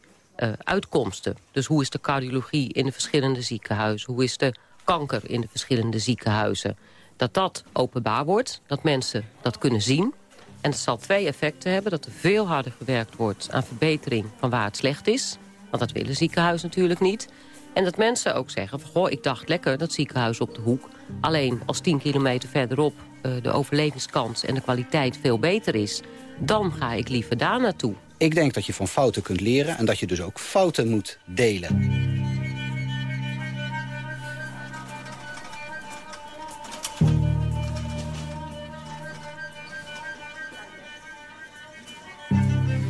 uitkomsten... dus hoe is de cardiologie in de verschillende ziekenhuizen... hoe is de kanker in de verschillende ziekenhuizen. Dat dat openbaar wordt, dat mensen dat kunnen zien. En dat zal twee effecten hebben. Dat er veel harder gewerkt wordt aan verbetering van waar het slecht is. Want dat willen ziekenhuizen natuurlijk niet. En dat mensen ook zeggen, van, goh, ik dacht lekker dat ziekenhuis op de hoek. Alleen als 10 kilometer verderop uh, de overlevingskans en de kwaliteit veel beter is... dan ga ik liever daar naartoe. Ik denk dat je van fouten kunt leren en dat je dus ook fouten moet delen.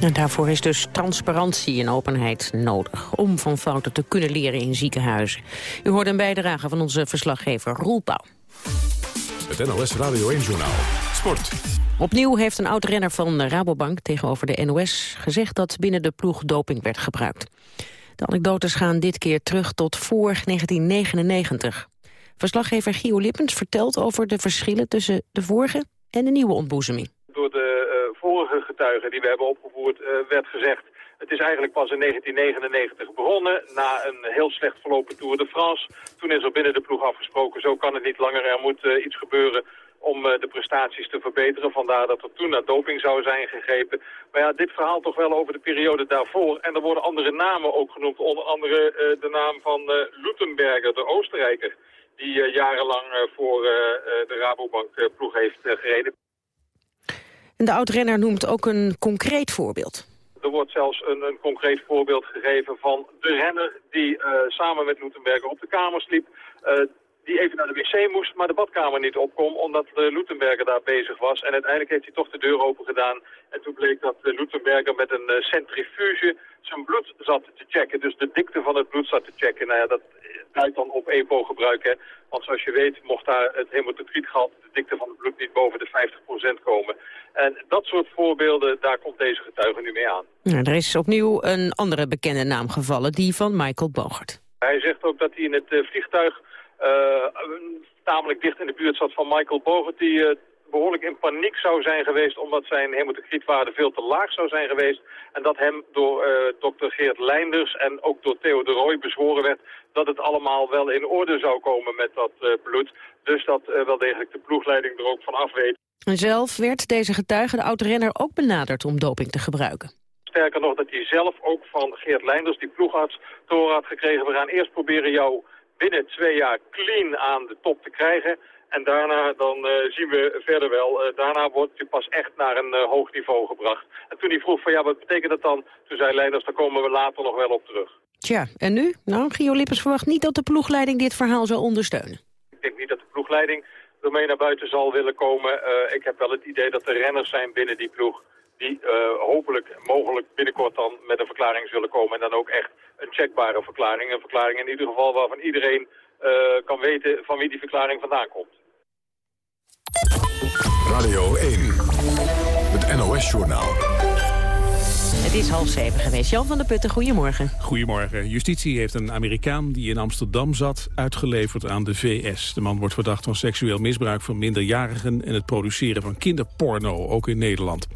En daarvoor is dus transparantie en openheid nodig... om van fouten te kunnen leren in ziekenhuizen. U hoort een bijdrage van onze verslaggever Roel Pauw. Het NOS Radio 1-journaal. Sport. Opnieuw heeft een oud-renner van Rabobank tegenover de NOS gezegd... dat binnen de ploeg doping werd gebruikt. De anekdotes gaan dit keer terug tot voor 1999. Verslaggever Gio Lippens vertelt over de verschillen tussen de vorige en de nieuwe ontboezeming. Door de vorige getuigen die we hebben opgevoerd uh, werd gezegd... Het is eigenlijk pas in 1999 begonnen, na een heel slecht verlopen Tour de France. Toen is er binnen de ploeg afgesproken, zo kan het niet langer, er moet uh, iets gebeuren om uh, de prestaties te verbeteren. Vandaar dat er toen naar doping zou zijn gegrepen. Maar ja, dit verhaal toch wel over de periode daarvoor. En er worden andere namen ook genoemd, onder andere de naam van uh, Lutenberger, de Oostenrijker. Die jarenlang voor de Rabobank ploeg heeft gereden. En de oud-renner noemt ook een concreet voorbeeld. Er wordt zelfs een, een concreet voorbeeld gegeven van de renner die uh, samen met Lutenberger op de kamer sliep. Uh, die even naar de wc moest, maar de badkamer niet opkom omdat uh, Loetenberger daar bezig was. En uiteindelijk heeft hij toch de deur open gedaan. En toen bleek dat uh, Loetenberger met een centrifuge zijn bloed zat te checken. Dus de dikte van het bloed zat te checken. Nou ja, dat duidt dan op EPO-gebruik. Hè. Want zoals je weet mocht daar het hematocrietgehalte, de dikte van het bloed, niet boven de 50% komen. En dat soort voorbeelden, daar komt deze getuige nu mee aan. Ja, er is opnieuw een andere bekende naam gevallen, die van Michael Bogert. Hij zegt ook dat hij in het vliegtuig uh, tamelijk dicht in de buurt zat van Michael Bogert... die uh, behoorlijk in paniek zou zijn geweest... omdat zijn hematocrietwaarde veel te laag zou zijn geweest. En dat hem door uh, dokter Geert Leinders en ook door Theo de Roy bezworen werd... dat het allemaal wel in orde zou komen met dat bloed. Dus dat wel degelijk de ploegleiding er ook van af weet. En zelf werd deze getuige, de oud-renner, ook benaderd om doping te gebruiken. Sterker nog dat hij zelf ook van Geert Leinders, die ploegarts, te horen had gekregen... we gaan eerst proberen jou binnen twee jaar clean aan de top te krijgen. En daarna dan uh, zien we verder wel. Uh, daarna wordt je pas echt naar een uh, hoog niveau gebracht. En toen hij vroeg van ja, wat betekent dat dan? Toen zei Leiders, daar komen we later nog wel op terug. Tja, en nu? Nou, Gio Lippers verwacht niet dat de ploegleiding dit verhaal zal ondersteunen. Ik denk niet dat de ploegleiding ermee naar buiten zal willen komen. ik heb wel het idee dat er renners zijn binnen die ploeg die hopelijk mogelijk binnenkort dan met een verklaring zullen komen. En dan ook echt een checkbare verklaring. Een verklaring in ieder geval waarvan iedereen kan weten van wie die verklaring vandaan komt. Radio 1, het NOS-journaal. Het is half zeven geweest. Jan van der Putten, goedemorgen. Goedemorgen. Justitie heeft een Amerikaan die in Amsterdam zat uitgeleverd aan de VS. De man wordt verdacht van seksueel misbruik van minderjarigen... en het produceren van kinderporno, ook in Nederland.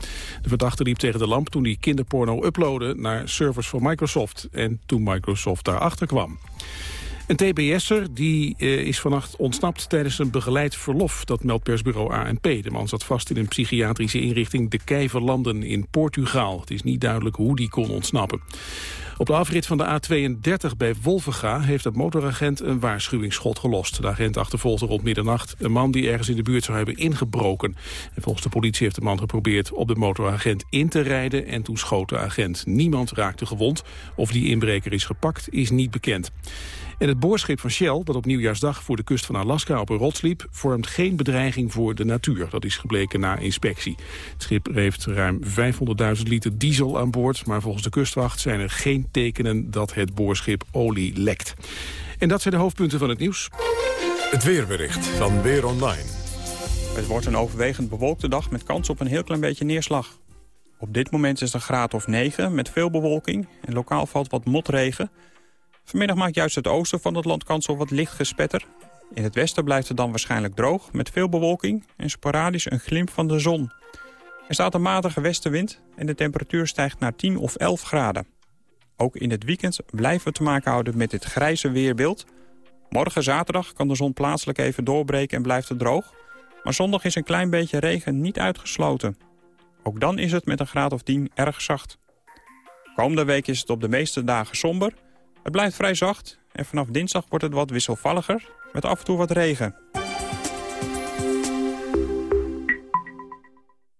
De verdachte liep tegen de lamp toen hij kinderporno uploadde... naar servers van Microsoft en toen Microsoft daarachter kwam. Een TBS'er die uh, is vannacht ontsnapt tijdens een begeleid verlof. Dat meldt persbureau ANP. De man zat vast in een psychiatrische inrichting De Kijverlanden in Portugal. Het is niet duidelijk hoe die kon ontsnappen. Op de afrit van de A32 bij Wolvenga heeft het motoragent een waarschuwingsschot gelost. De agent achtervolgde rond middernacht een man die ergens in de buurt zou hebben ingebroken. En volgens de politie heeft de man geprobeerd op de motoragent in te rijden en toen schoot de agent. Niemand raakte gewond. Of die inbreker is gepakt is niet bekend. En het boorschip van Shell, dat op nieuwjaarsdag voor de kust van Alaska op een rots liep, vormt geen bedreiging voor de natuur. Dat is gebleken na inspectie. Het schip heeft ruim 500.000 liter diesel aan boord, maar volgens de kustwacht zijn er geen tekenen dat het boorschip olie lekt. En dat zijn de hoofdpunten van het nieuws. Het weerbericht van Weer Online. Het wordt een overwegend bewolkte dag met kans op een heel klein beetje neerslag. Op dit moment is het een graad of 9 met veel bewolking en lokaal valt wat motregen. Vanmiddag maakt juist het oosten van het land kans op wat licht gespetter. In het westen blijft het dan waarschijnlijk droog met veel bewolking en sporadisch een glimp van de zon. Er staat een matige westenwind en de temperatuur stijgt naar 10 of 11 graden. Ook in het weekend blijven we te maken houden met dit grijze weerbeeld. Morgen zaterdag kan de zon plaatselijk even doorbreken en blijft het droog. Maar zondag is een klein beetje regen niet uitgesloten. Ook dan is het met een graad of 10 erg zacht. Komende week is het op de meeste dagen somber het blijft vrij zacht en vanaf dinsdag wordt het wat wisselvalliger met af en toe wat regen.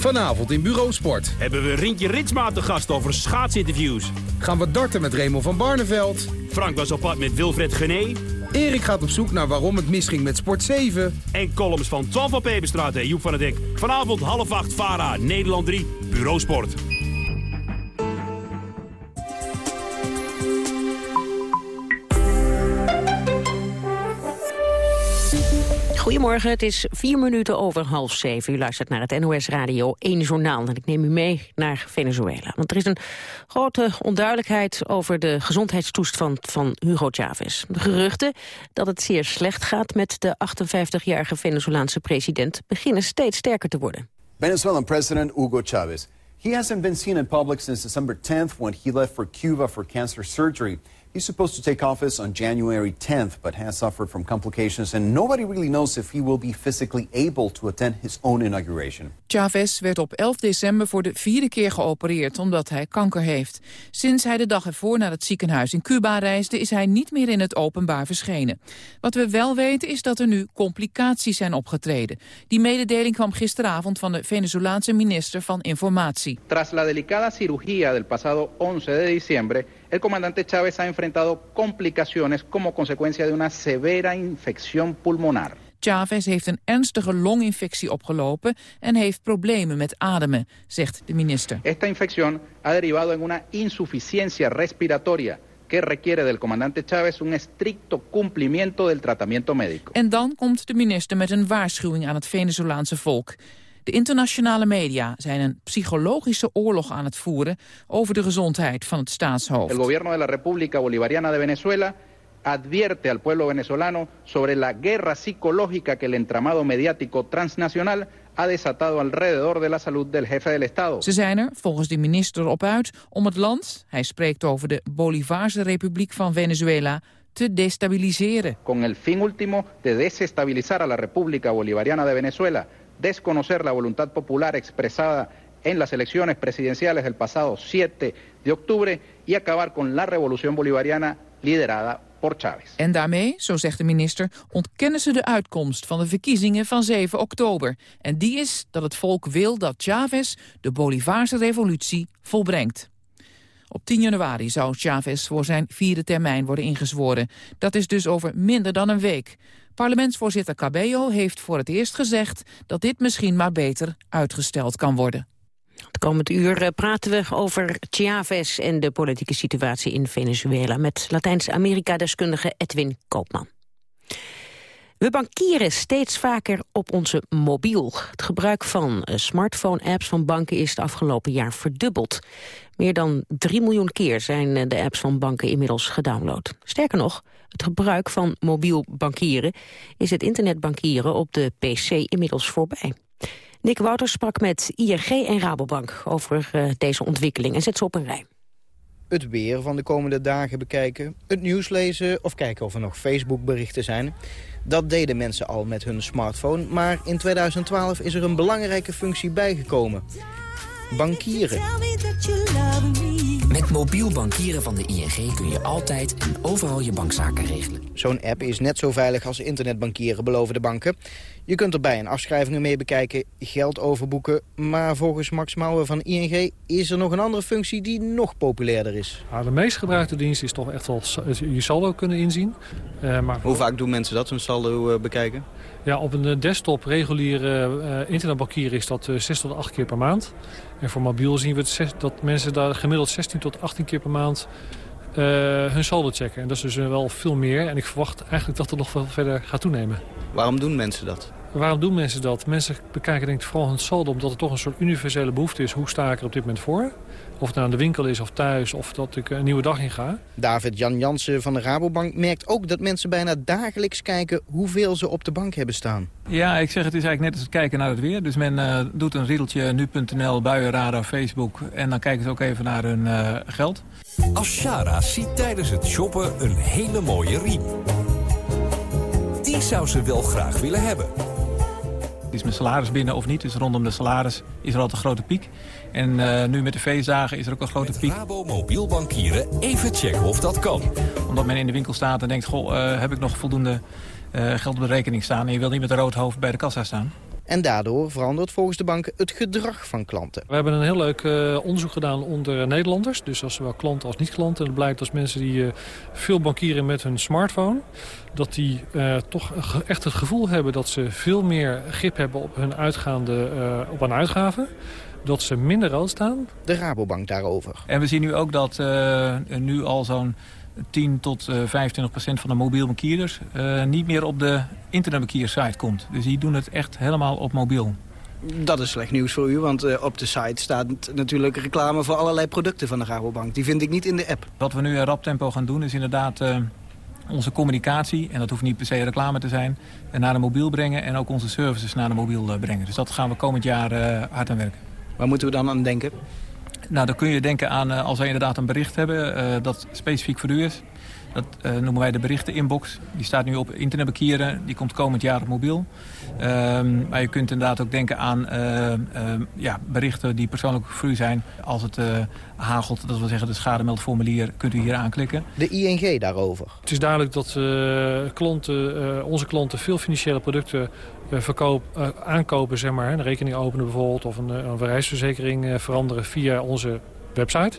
Vanavond in Bureau Sport. Hebben we Rintje Ritsma te gast over schaatsinterviews. Gaan we darten met Raymond van Barneveld. Frank was op pad met Wilfred Gené. Erik gaat op zoek naar waarom het misging met Sport 7. En columns van 12 op Peperstraat en Joep van het Dek. Vanavond half acht, VARA, Nederland 3, Bureau Sport. Goedemorgen, het is vier minuten over half zeven. U luistert naar het NOS Radio 1 Journaal. En ik neem u mee naar Venezuela. Want er is een grote onduidelijkheid over de gezondheidstoestand van Hugo Chavez. De geruchten dat het zeer slecht gaat met de 58-jarige Venezolaanse president... beginnen steeds sterker te worden. Venezuelan president Hugo Chavez. He hasn't been seen in public since December 10th when he left for Cuba for cancer surgery. He's supposed to take office on January 10th, but has suffered from complications, and nobody really knows if he will be physically able to attend his own inauguration. Chavez werd op 11 december voor de vierde keer geopereerd omdat hij kanker heeft. Sinds hij de dag ervoor naar het ziekenhuis in Cuba reisde, is hij niet meer in het openbaar verschenen. Wat we wel weten is dat er nu complicaties zijn opgetreden. Die mededeling kwam gisteravond van de Venezolaanse minister van Informatie. Tras la delicada cirugía del pasado 11 de diciembre, el comandante Chávez ha enfrentado complicaciones como consecuencia de una severa infección pulmonar. Chavez heeft een ernstige longinfectie opgelopen en heeft problemen met ademen, zegt de minister. Esta infección ha derivado en una insuficiencia respiratoria que requiere del comandante Chávez un estricto cumplimiento del tratamiento médico. En dan komt de minister met een waarschuwing aan het Venezolaanse volk. De internationale media zijn een psychologische oorlog aan het voeren over de gezondheid van het staatshoofd. El gobierno de la República Bolivariana de Venezuela advierte al pueblo venezolano sobre la guerra psicológica que el entramado mediático transnacional ha desatado alrededor de la salud del jefe del Estado. Ze zijn er, volgens de minister, op uit om het land, hij spreekt over de Bolivaarse Republiek van Venezuela, te destabiliseren. Con el fin último de desestabilizar a la República Bolivariana de Venezuela, desconocer la voluntad popular expresada en las elecciones presidenciales del pasado 7 de octubre y acabar con la revolución bolivariana liderada por Chávez. En daarmee, zo zegt de minister, ontkennen ze de uitkomst van de verkiezingen van 7 oktober. En die is dat het volk wil dat Chavez de Bolivaarse revolutie volbrengt. Op 10 januari zou Chavez voor zijn vierde termijn worden ingezworen. Dat is dus over minder dan een week. Parlementsvoorzitter Cabello heeft voor het eerst gezegd dat dit misschien maar beter uitgesteld kan worden. Het komend uur eh, praten we over Chavez en de politieke situatie in Venezuela... met Latijns-Amerika-deskundige Edwin Koopman. We bankieren steeds vaker op onze mobiel. Het gebruik van eh, smartphone-apps van banken is het afgelopen jaar verdubbeld. Meer dan 3 miljoen keer zijn eh, de apps van banken inmiddels gedownload. Sterker nog, het gebruik van mobiel bankieren is het internetbankieren op de PC inmiddels voorbij. Nick Wouters sprak met ING en Rabobank over uh, deze ontwikkeling en zet ze op een rij. Het weer van de komende dagen bekijken, het nieuws lezen of kijken of er nog Facebook-berichten zijn. Dat deden mensen al met hun smartphone, maar in 2012 is er een belangrijke functie bijgekomen. Bankieren. Met mobiel bankieren van de ING kun je altijd en overal je bankzaken regelen. Zo'n app is net zo veilig als internetbankieren, beloven de banken. Je kunt erbij een afschrijvingen mee bekijken, geld overboeken. Maar volgens Max Mouwen van ING is er nog een andere functie die nog populairder is. Nou, de meest gebruikte dienst is toch echt wel je saldo kunnen inzien. Uh, maar... Hoe vaak doen mensen dat, hun saldo uh, bekijken? Ja, op een desktop reguliere uh, internetbankieren is dat 6 tot 8 keer per maand. En voor mobiel zien we het, dat mensen daar gemiddeld 16 tot 18 keer per maand hun saldo checken. En dat is dus wel veel meer. En ik verwacht eigenlijk dat het nog veel verder gaat toenemen. Waarom doen mensen dat? Waarom doen mensen dat? Mensen bekijken denk ik vooral hun saldo omdat het toch een soort universele behoefte is. Hoe sta ik er op dit moment voor? Of het nou aan de winkel is of thuis of dat ik een nieuwe dag in ga. David Jan Jansen van de Rabobank merkt ook dat mensen bijna dagelijks kijken hoeveel ze op de bank hebben staan. Ja, ik zeg het is eigenlijk net als het kijken naar het weer. Dus men uh, doet een riedeltje nu.nl, buienradar, Facebook en dan kijken ze ook even naar hun uh, geld. Ashara ziet tijdens het shoppen een hele mooie riem. Die zou ze wel graag willen hebben. Is mijn salaris binnen of niet? Dus rondom de salaris is er altijd een grote piek. En uh, nu met de feestdagen is er ook een grote met piek. Rabo mobiel bankieren, even checken of dat kan. Omdat men in de winkel staat en denkt, goh, uh, heb ik nog voldoende uh, geld op de rekening staan... en je wil niet met een rood hoofd bij de kassa staan. En daardoor verandert volgens de bank het gedrag van klanten. We hebben een heel leuk uh, onderzoek gedaan onder Nederlanders. Dus als zowel klanten als niet-klanten. En het blijkt als mensen die uh, veel bankieren met hun smartphone... dat die uh, toch echt het gevoel hebben dat ze veel meer grip hebben op hun uitgaande op een uitgaven dat ze minder rood staan. De Rabobank daarover. En we zien nu ook dat uh, nu al zo'n 10 tot uh, 25 procent van de mobiel bankierders... Uh, niet meer op de internetbankiersite komt. Dus die doen het echt helemaal op mobiel. Dat is slecht nieuws voor u, want uh, op de site staat natuurlijk reclame voor allerlei producten van de Rabobank. Die vind ik niet in de app. Wat we nu in rap tempo gaan doen is inderdaad onze communicatie, en dat hoeft niet per se reclame te zijn, naar de mobiel brengen en ook onze services naar de mobiel brengen. Dus dat gaan we komend jaar hard aan werken. Waar moeten we dan aan denken? Nou, dan kun je denken aan als wij inderdaad een bericht hebben dat specifiek voor u is. Dat uh, noemen wij de berichteninbox. Die staat nu op internetbankieren. Die komt komend jaar op mobiel. Um, maar je kunt inderdaad ook denken aan uh, uh, ja, berichten die persoonlijk voor u zijn. Als het hagelt, dat wil zeggen de schademeldformulier, kunt u hier aanklikken. De ING daarover. Het is duidelijk dat klanten, onze klanten veel financiële producten verkoop, aankopen. Zeg maar, een rekening openen bijvoorbeeld of een, een reisverzekering veranderen via onze website.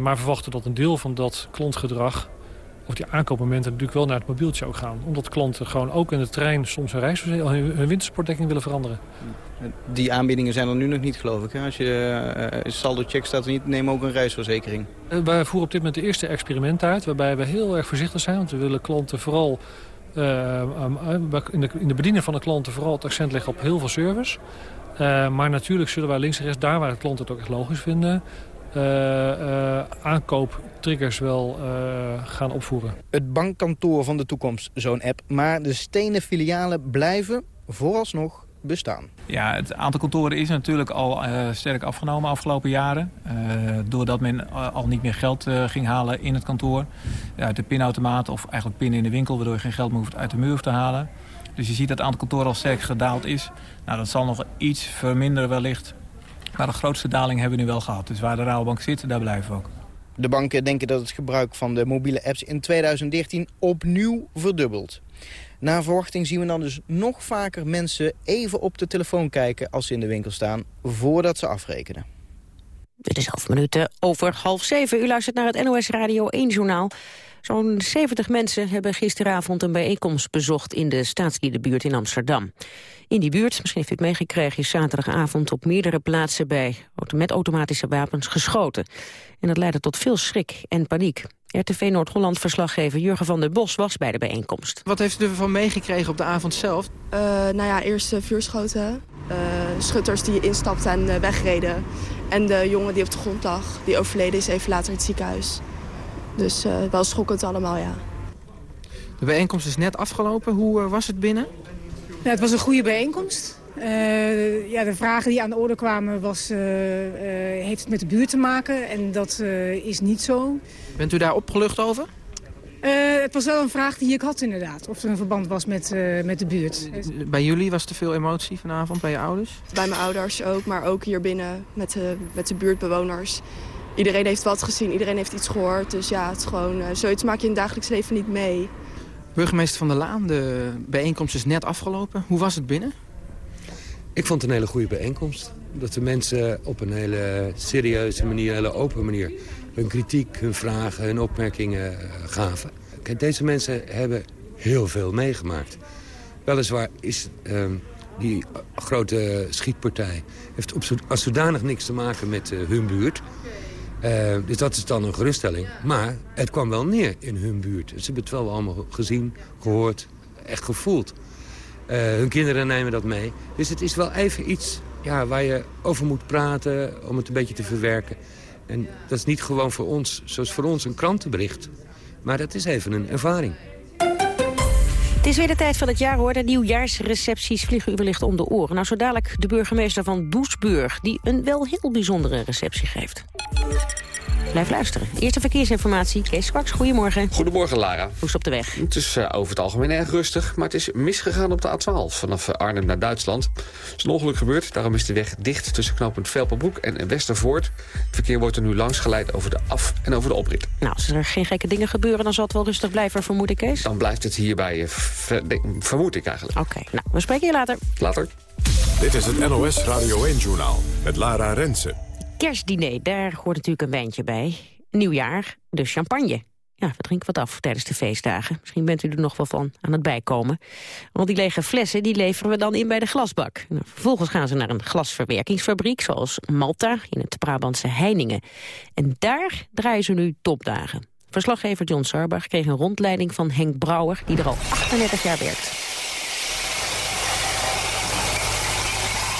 Maar verwachten dat een deel van dat klantgedrag... of die aankoopmomenten natuurlijk wel naar het mobieltje ook gaan. Omdat klanten gewoon ook in de trein soms hun, reis, hun wintersportdekking willen veranderen. Die aanbiedingen zijn er nu nog niet, geloof ik. Hè? Als je uh, saldo check staat er niet, neem ook een reisverzekering. Wij voeren op dit moment de eerste experiment uit... waarbij we heel erg voorzichtig zijn. Want we willen klanten vooral... in, de, in de bediening van de klanten vooral het accent leggen op heel veel service. maar natuurlijk zullen wij links en rechts, daar waar de klanten het ook echt logisch vinden... Aankooptriggers wel gaan opvoeren. Het bankkantoor van de toekomst, zo'n app. Maar de stenen filialen blijven vooralsnog bestaan. Ja, het aantal kantoren is natuurlijk al sterk afgenomen afgelopen jaren. doordat men al niet meer geld ging halen in het kantoor. uit de pinautomaat of eigenlijk pinnen in de winkel... waardoor je geen geld meer hoeft uit de muur te halen. Dus je ziet dat het aantal kantoren al sterk gedaald is. Nou, dat zal nog iets verminderen wellicht maar de grootste daling hebben we nu wel gehad. Dus waar de Rabobank zit, daar blijven we ook. De banken denken dat het gebruik van de mobiele apps in 2013 opnieuw verdubbelt. Na verwachting zien we dan dus nog vaker mensen even op de telefoon kijken als ze in de winkel staan, voordat ze afrekenen. Dit is half minuten over half zeven. U luistert naar het NOS Radio 1 journaal. Zo'n 70 mensen hebben gisteravond een bijeenkomst bezocht in de staatsliedenbuurt in Amsterdam. In die buurt, misschien heeft u het meegekregen, is zaterdagavond op meerdere plaatsen bij met automatische wapens geschoten. En dat leidde tot veel schrik en paniek. RTV Noord-Holland-verslaggever Jurgen van der Bos was bij de bijeenkomst. Wat heeft u ervan meegekregen op de avond zelf? Uh, nou ja, eerst vuurschoten. Uh, schutters die instapten en uh, wegreden. En de jongen die op de grond lag, die overleden is even later in het ziekenhuis. Dus wel schokkend allemaal, ja. De bijeenkomst is net afgelopen. Hoe was het binnen? Ja, het was een goede bijeenkomst. Uh, ja, de vragen die aan de orde kwamen was, uh, uh, heeft het met de buurt te maken? En dat is niet zo. Bent u daar opgelucht over? het was wel een vraag die ik had inderdaad. Of er een verband was met, met de buurt. Bij jullie was er veel emotie vanavond, bij je ouders? Bij mijn ouders ook, maar ook hier binnen met de, met de buurtbewoners. Iedereen heeft wat gezien, iedereen heeft iets gehoord. Dus ja, het is gewoon, zoiets maak je in het dagelijks leven niet mee. Burgemeester Van der Laan, de bijeenkomst is net afgelopen. Hoe was het binnen? Ik vond het een hele goede bijeenkomst. Dat de mensen op een hele serieuze manier, een hele open manier... hun kritiek, hun vragen, hun opmerkingen eh, gaven. Kijk, deze mensen hebben heel veel meegemaakt. Weliswaar is uh, die grote schietpartij... heeft als zodanig niks te maken met uh, hun buurt... Uh, dus dat is dan een geruststelling. Maar het kwam wel neer in hun buurt. Ze hebben het wel allemaal gezien, gehoord, echt gevoeld. Hun kinderen nemen dat mee. Dus het is wel even iets ja, waar je over moet praten om het een beetje te verwerken. En dat is niet gewoon voor ons, zoals voor ons een krantenbericht. Maar dat is even een ervaring. Het is weer de tijd van het jaar hoor. De nieuwjaarsrecepties vliegen u wellicht om de oren. Nou, zo dadelijk de burgemeester van Doesburg... die een wel heel bijzondere receptie geeft. Blijf luisteren. Eerste verkeersinformatie, Kees Kwaks, goedemorgen. Goedemorgen, Lara. Hoe is het op de weg? Het is uh, over het algemeen erg rustig, maar het is misgegaan op de A12... vanaf eh, Arnhem naar Duitsland. Er is een ongeluk gebeurd, daarom is de weg dicht... tussen knooppunt Velperbroek en Westervoort. Het verkeer wordt er nu langs geleid over de af- en over de oprit. Nou, als er geen gekke dingen gebeuren, dan zal het wel rustig blijven, vermoed ik, Kees? Dan blijft het hierbij, ver, vermoed ik eigenlijk. Oké, okay, nou, we spreken je later. Later. Dit is het NOS Radio 1-journaal met Lara Rensen kerstdiner, daar hoort natuurlijk een wijntje bij. Nieuwjaar, de champagne. Ja, we drinken wat af tijdens de feestdagen. Misschien bent u er nog wel van aan het bijkomen. Want die lege flessen die leveren we dan in bij de glasbak. Nou, vervolgens gaan ze naar een glasverwerkingsfabriek... zoals Malta in het Brabantse Heiningen. En daar draaien ze nu topdagen. Verslaggever John Sarbach kreeg een rondleiding van Henk Brouwer... die er al 38 jaar werkt.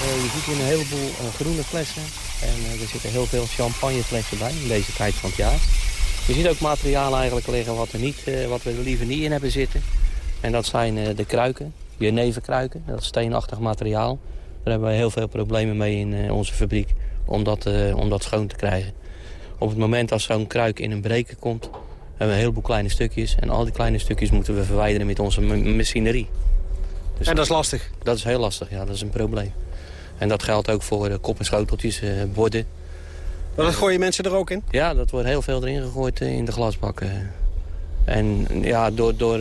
Uh, je ziet hier een heleboel uh, groene flessen en uh, er zitten heel veel champagneflessen bij in deze tijd van het jaar. Je ziet ook materiaal eigenlijk liggen wat, er niet, uh, wat we er liever niet in hebben zitten. En dat zijn uh, de kruiken, jeneverkruiken. Dat is steenachtig materiaal. Daar hebben we heel veel problemen mee in onze fabriek. om dat, eh, om dat schoon te krijgen. Op het moment als zo'n kruik in een breker komt, hebben we een heleboel kleine stukjes. En al die kleine stukjes moeten we verwijderen met onze ma- machinerie. Dus En dat is lastig? Dat is heel lastig, ja, dat is een probleem. En dat geldt ook voor eh, kop- en schoteltjes, eh, borden. Maar dat gooien mensen er ook in? Ja, dat wordt heel veel erin gegooid eh, in de glasbakken. En ja, door, door,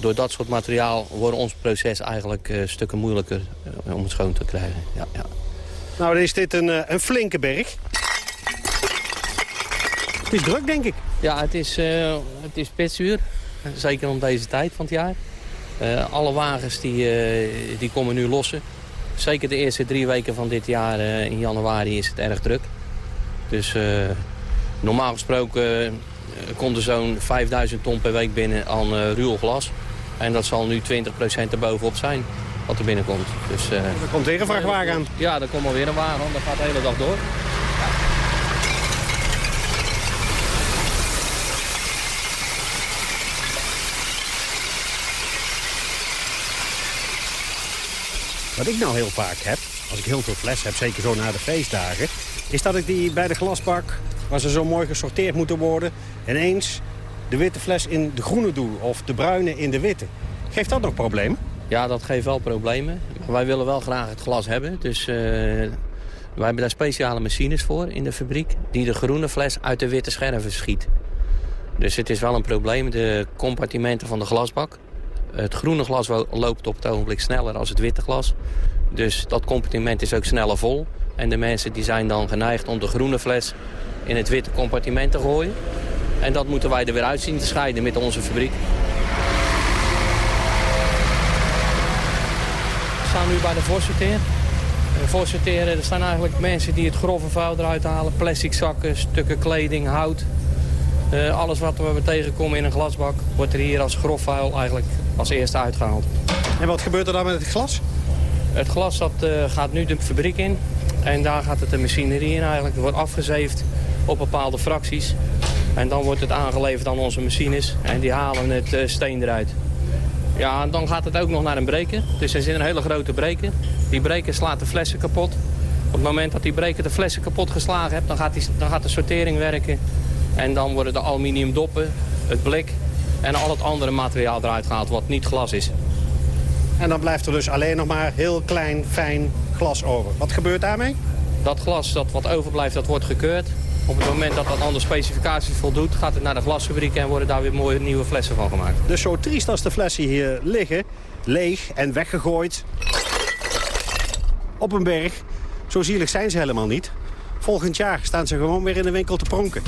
door dat soort materiaal wordt ons proces eigenlijk stukken moeilijker om het schoon te krijgen. Ja, ja. Nou, dan is dit een, een flinke berg. Het is druk, denk ik. Ja, het is, eh het is pitsuur. Zeker om deze tijd van het jaar. Alle wagens die, die komen nu lossen. Zeker de eerste drie weken van dit jaar eh, in januari is het erg druk. Dus eh, normaal gesproken eh, komt er zo'n 5000 ton per week binnen aan ruw glas. En dat zal nu 20% erbovenop zijn wat er binnenkomt. Dus, Er komt weer een vrachtwagen aan. ja, er komt alweer een wagen aan. Dat gaat de hele dag door. Wat ik nou heel vaak heb, als ik heel veel fles heb, zeker zo na de feestdagen... is dat ik die bij de glasbak, waar ze zo mooi gesorteerd moeten worden... ineens de witte fles in de groene doe of de bruine in de witte. Geeft dat nog problemen? Ja, dat geeft wel problemen. Wij willen wel graag het glas hebben. Dus eh, wij hebben daar speciale machines voor in de fabriek... die de groene fles uit de witte scherven schiet. Dus het is wel een probleem, de compartimenten van de glasbak. Het groene glas loopt op het ogenblik sneller dan het witte glas. Dus dat compartiment is ook sneller vol. En de mensen die zijn dan geneigd om de groene fles in het witte compartiment te gooien. En dat moeten wij er weer uit zien te scheiden met onze fabriek. We staan nu bij de voorsorteer. De voorsorteren, er staan eigenlijk mensen die het grove vuil eruit halen. Plastic zakken, stukken kleding, hout. Eh, alles wat we tegenkomen in een glasbak wordt er hier als grof vuil eigenlijk als eerste uitgehaald. En wat gebeurt er dan met het glas? Het glas dat, eh, gaat nu de fabriek in. En daar gaat het de machinerie in eigenlijk. Het wordt afgezeefd op bepaalde fracties. En dan wordt het aangeleverd aan onze machines. En die halen het eh, steen eruit. Ja, en dan gaat het ook nog naar een breker. Dus er zit een hele grote breker. Die breker slaat de flessen kapot. Op het moment dat die breker de flessen kapot geslagen heeft, dan gaat, die, dan gaat de sortering werken. En dan worden de aluminium doppen, het blik en al het andere materiaal eruit gehaald wat niet glas is. En dan blijft er dus alleen nog maar heel klein, fijn glas over. Wat gebeurt daarmee? Dat glas dat wat overblijft, dat wordt gekeurd. Op het moment dat dat aan de specificaties voldoet, gaat het naar de glasfabriek en worden daar weer mooie nieuwe flessen van gemaakt. Dus zo triest als de flessen hier liggen, leeg en weggegooid op een berg, zo zielig zijn ze helemaal niet. Volgend jaar staan ze gewoon weer in de winkel te pronken.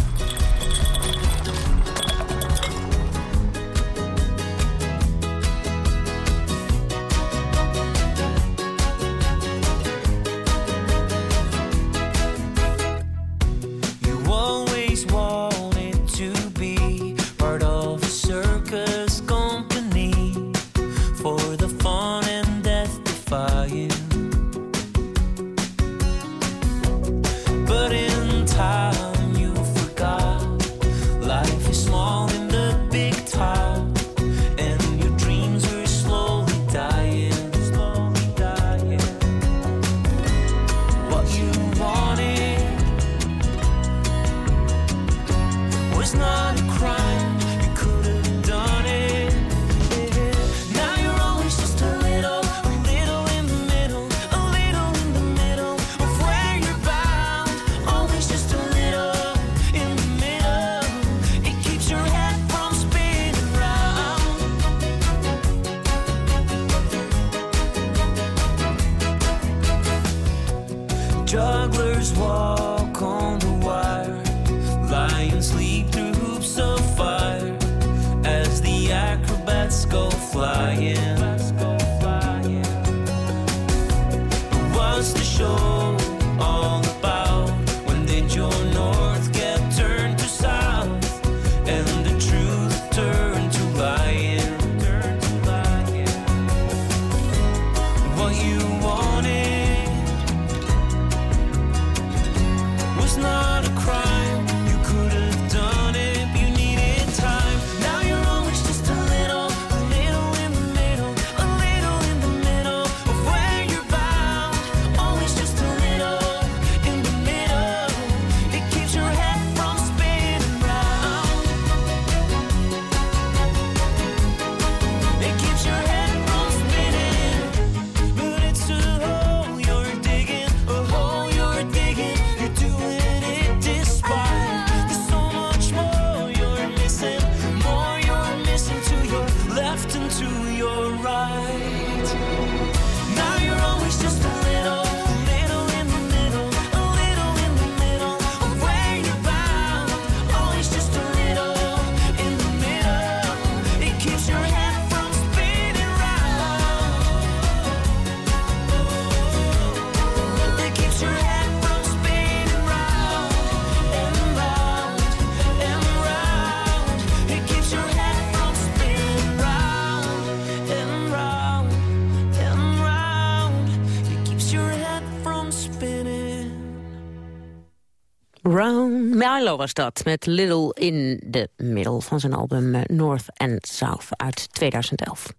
Milo was dat, met Little in the Middle van zijn album eh, North and South uit 2011.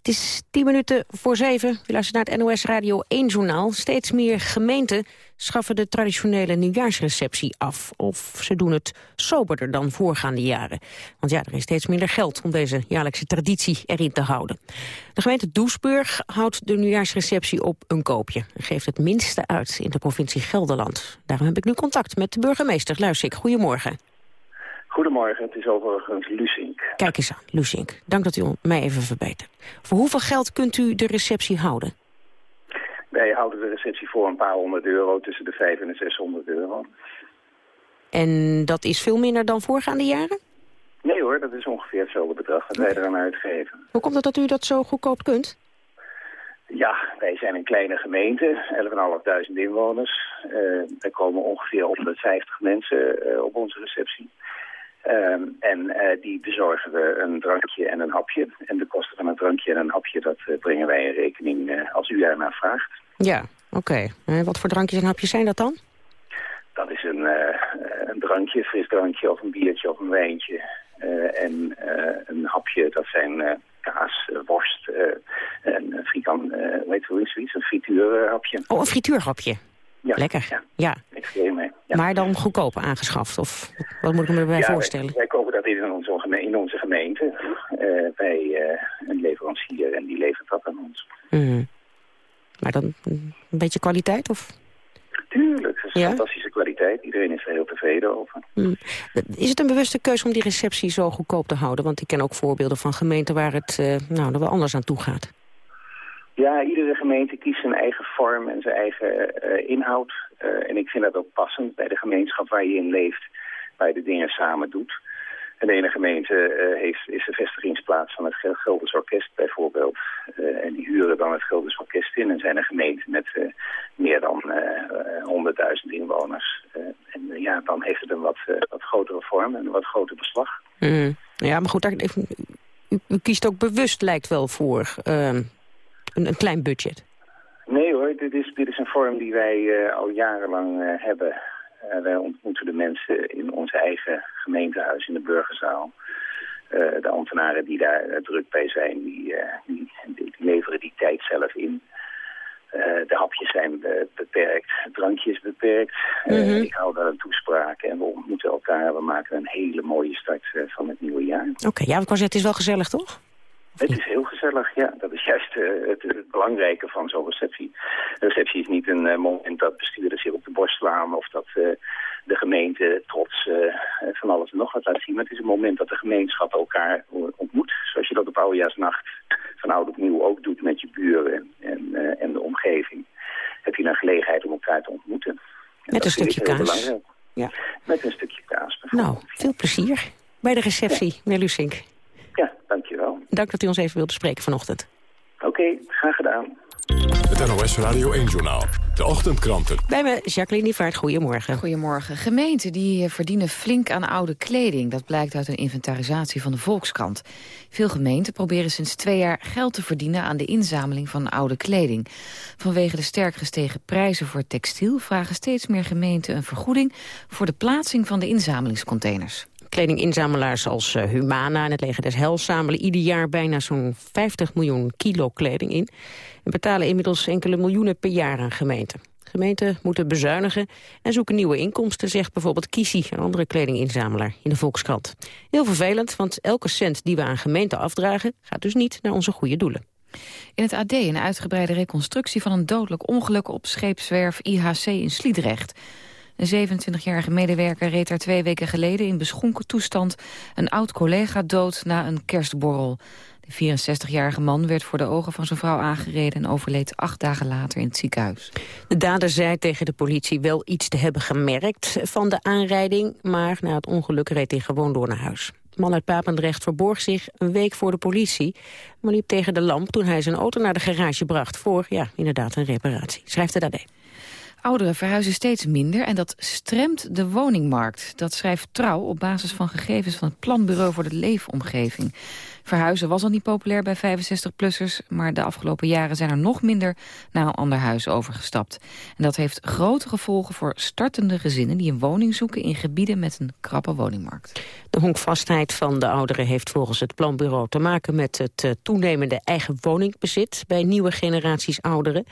Het is tien minuten voor zeven. U luistert naar het NOS Radio 1 journaal. Steeds meer gemeenten schaffen de traditionele nieuwjaarsreceptie af. Of ze doen het soberder dan voorgaande jaren. Want ja, er is steeds minder geld om deze jaarlijkse traditie erin te houden. De gemeente Doesburg houdt de nieuwjaarsreceptie op een koopje. En geeft het minste uit in de provincie Gelderland. Daarom heb ik nu contact met de burgemeester Luisik. Goedemorgen. Goedemorgen, het is overigens Lusink. Kijk eens aan, Lusink. Dank dat u mij even verbetert. Voor hoeveel geld kunt u de receptie houden? Wij houden de receptie voor een paar honderd euro, tussen de 500 en de 600 euro. En dat is veel minder dan voorgaande jaren? Nee hoor, dat is ongeveer hetzelfde bedrag dat wij eraan uitgeven. Hoe komt het dat u dat zo goedkoop kunt? Ja, wij zijn een kleine gemeente, 11.500 inwoners. Uh, er komen ongeveer 150 mensen uh, op onze receptie. Ehm, en uh, die bezorgen we een drankje en een hapje. En de kosten van een drankje en een hapje, dat uh, brengen wij in rekening uh, als u daarnaar vraagt. Ja, oké. Okay. wat voor drankjes en hapjes zijn dat dan? Dat is een, een drankje, fris drankje of een biertje of een wijntje. en een hapje, dat zijn kaas, worst en frikant, weet je hoe zoiets, een frituurhapje. Oh, een frituurhapje. Ja, Lekker, ja. ja. Ik mee. Ja. Maar dan goedkoop aangeschaft, of wat moet ik me erbij voorstellen? Wij, kopen dat in onze, gemeente, in onze gemeente uh, bij uh, een leverancier en die levert dat aan ons. Mm. Maar dan een beetje kwaliteit, of? Tuurlijk, het is fantastische kwaliteit. Iedereen is er heel tevreden over. Mm. Is het een bewuste keuze om die receptie zo goedkoop te houden? Want ik ken ook voorbeelden van gemeenten waar het uh, nou, er wel anders aan toe gaat. Ja, iedere gemeente kiest zijn eigen vorm en zijn eigen uh, inhoud. Uh, en ik vind dat ook passend bij de gemeenschap waar je in leeft, waar je de dingen samen doet. En de ene gemeente uh, heeft, is de vestigingsplaats van het Gelders Orkest bijvoorbeeld. en die huren dan het Gelders Orkest in. En zijn er gemeenten met meer dan 100.000 inwoners. en ja, dan heeft het een wat, wat grotere vorm en een wat groter beslag. Mm. Ja, maar goed, daar, u, u, kiest ook bewust, lijkt wel, voor een, een klein budget. Nee hoor, dit is, dit is een vorm die wij uh, al jarenlang uh, hebben. Uh, wij ontmoeten de mensen in onze eigen gemeentehuis, in de burgerzaal. de ambtenaren die daar druk bij zijn, die, die, die, leveren die tijd zelf in. de hapjes zijn beperkt, het drankje is beperkt. Mm -hmm. ik hou daar een toespraak en we ontmoeten elkaar. We maken een hele mooie start van het nieuwe jaar. Oké, okay, ja, ik was het is wel gezellig, toch? Het is heel gezellig, ja. Dat is juist uh, het, het, belangrijke van zo'n receptie. Een receptie is niet een uh, moment dat bestuurders zich op de borst slaan... of dat uh, de gemeente trots van alles en nog wat laat zien. Maar het is een moment dat de gemeenschap elkaar ontmoet. Zoals je dat op oudejaarsnacht van oud op nieuw ook doet met je buren en, en de omgeving. Heb je een gelegenheid om elkaar te ontmoeten. En met een stukje kaas. Ja. Met een stukje kaas. Nou, veel plezier bij de receptie, ja. meneer Lusink. Ja, dankjewel. Dank dat u ons even wilde spreken vanochtend. Oké, okay, graag gedaan. Het NOS Radio 1-journaal. De ochtendkranten. Bij me Jacqueline Nievaart, goedemorgen. Goedemorgen. Gemeenten die verdienen flink aan oude kleding. Dat blijkt uit een inventarisatie van de Volkskrant. Veel gemeenten proberen sinds twee jaar geld te verdienen... aan de inzameling van oude kleding. Vanwege de sterk gestegen prijzen voor textiel... vragen steeds meer gemeenten een vergoeding... voor de plaatsing van de inzamelingscontainers. Kledinginzamelaars als uh, Humana en het Leger des Hels zamelen ieder jaar bijna zo'n 50 miljoen kilo kleding in. En betalen inmiddels enkele miljoenen per jaar aan gemeenten. Gemeenten moeten bezuinigen en zoeken nieuwe inkomsten, zegt bijvoorbeeld Kisi, een andere kledinginzamelaar in de Volkskrant. Heel vervelend, want elke cent die we aan gemeenten afdragen, gaat dus niet naar onze goede doelen. In het AD een uitgebreide reconstructie van een dodelijk ongeluk op scheepswerf IHC in Sliedrecht. Een 27-jarige medewerker reed daar twee weken geleden in beschonken toestand een oud collega dood na een kerstborrel. De 64-jarige man werd voor de ogen van zijn vrouw aangereden en overleed acht dagen later in het ziekenhuis. De dader zei tegen de politie wel iets te hebben gemerkt van de aanrijding, maar na het ongeluk reed hij gewoon door naar huis. De man uit Papendrecht verborg zich een week voor de politie, maar liep tegen de lamp toen hij zijn auto naar de garage bracht voor, ja, inderdaad een reparatie. Schrijft het AD. Ouderen verhuizen steeds minder en dat stremt de woningmarkt. Dat schrijft Trouw op basis van gegevens van het Planbureau voor de Leefomgeving. Verhuizen was al niet populair bij 65-plussers... maar de afgelopen jaren zijn er nog minder naar een ander huis overgestapt. En dat heeft grote gevolgen voor startende gezinnen... die een woning zoeken in gebieden met een krappe woningmarkt. De honkvastheid van de ouderen heeft volgens het planbureau te maken met het eh, toenemende eigen woningbezit bij nieuwe generaties ouderen.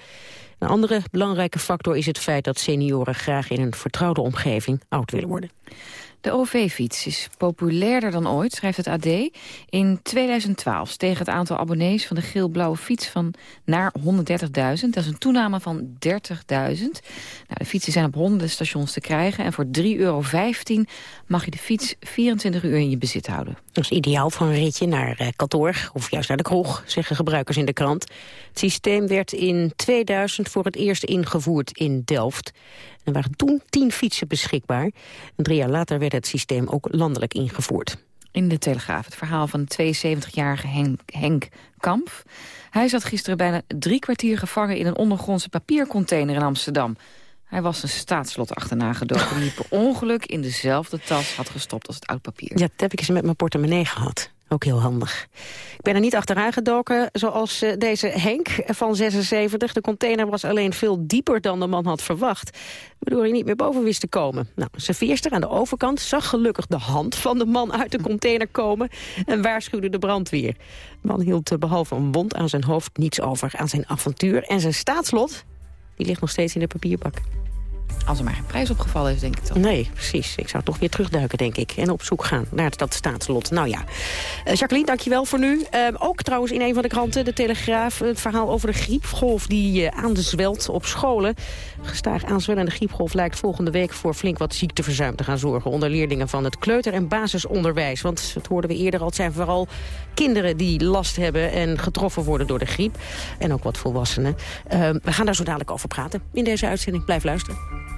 Een andere belangrijke factor is het feit dat senioren graag in een vertrouwde omgeving oud willen worden. De OV-fiets is populairder dan ooit, schrijft het AD. In 2012 steeg het aantal abonnees van de geel-blauwe fiets van naar 130.000. Dat is een toename van 30.000. Nou, de fietsen zijn op honderden stations te krijgen. En voor 3,15 euro mag je de fiets 24 uur in je bezit houden. Dat is ideaal voor een ritje naar eh, kantoor of juist naar de kroeg, zeggen gebruikers in de krant. Het systeem werd in 2000 voor het eerst ingevoerd in Delft. Er waren toen 10 fietsen beschikbaar. En drie jaar later werd het systeem ook landelijk ingevoerd. In de Telegraaf het verhaal van de 72-jarige Henk, Henk Kamp. Hij zat gisteren bijna drie kwartier gevangen in een ondergrondse papiercontainer in Amsterdam. Hij was een staatslot achterna gedoken die per ongeluk in dezelfde tas had gestopt als het oud papier. Ja, dat heb ik eens met mijn portemonnee gehad. Ook heel handig. Ik ben er niet achteraan gedoken, zoals eh, deze Henk van 76. De container was alleen veel dieper dan de man had verwacht. Waardoor hij niet meer boven wist te komen. Nou, zijn aan de overkant zag gelukkig de hand van de man uit de container komen... en waarschuwde de brandweer. De man hield eh, behalve een wond aan zijn hoofd niets over aan zijn avontuur. En zijn staatslot, die ligt nog steeds in de papierbak. Als er maar geen prijs opgevallen is, denk ik dan. Nee, precies. Ik zou toch weer terugduiken, denk ik. En op zoek gaan naar dat staatslot. Nou ja. Uh, Jacqueline, dankjewel voor nu. Uh, ook trouwens in een van de kranten, de Telegraaf... het verhaal over de griepgolf die uh, aan de zwelt op scholen. Gestaag aanzwellende griepgolf lijkt volgende week... voor flink wat ziekteverzuim te gaan zorgen... onder leerlingen van het kleuter- en basisonderwijs. Want, dat hoorden we eerder al, het zijn vooral kinderen die last hebben... en getroffen worden door de griep. En ook wat volwassenen. we gaan daar zo dadelijk over praten in deze uitzending. Blijf luisteren.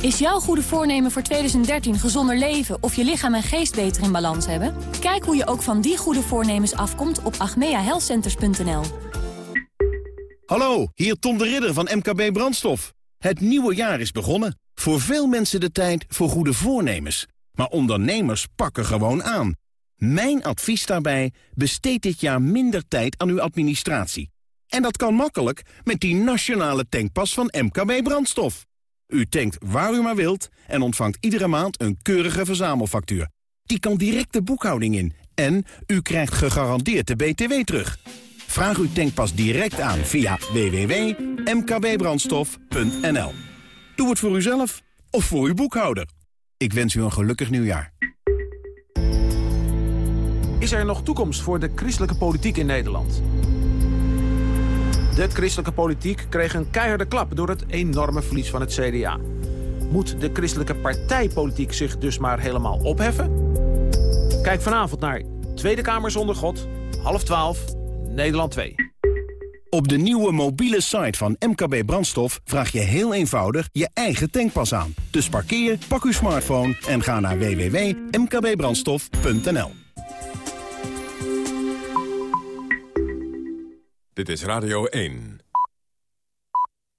Is jouw goede voornemen voor 2013 gezonder leven of je lichaam en geest beter in balans hebben? Kijk hoe je ook van die goede voornemens afkomt op agmeahealthcenters.nl. Hallo, hier Tom de Ridder van MKB Brandstof. Het nieuwe jaar is begonnen. Voor veel mensen de tijd voor goede voornemens. Maar ondernemers pakken gewoon aan. Mijn advies daarbij, besteed dit jaar minder tijd aan uw administratie. En dat kan makkelijk met die nationale tankpas van MKB Brandstof. U tankt waar u maar wilt en ontvangt iedere maand een keurige verzamelfactuur. Die kan direct de boekhouding in en u krijgt gegarandeerd de BTW terug. Vraag uw tankpas direct aan via www.mkbbrandstof.nl. Doe het voor uzelf of voor uw boekhouder. Ik wens u een gelukkig nieuwjaar. Is er nog toekomst voor de christelijke politiek in Nederland? De christelijke politiek kreeg een keiharde klap door het enorme verlies van het CDA. Moet de christelijke partijpolitiek zich dus maar helemaal opheffen? Kijk vanavond naar Tweede Kamer zonder God, half twaalf, Nederland 2. Op de nieuwe mobiele site van MKB Brandstof vraag je heel eenvoudig je eigen tankpas aan. Dus parkeer, pak uw smartphone en ga naar www.mkbbrandstof.nl. Dit is Radio 1.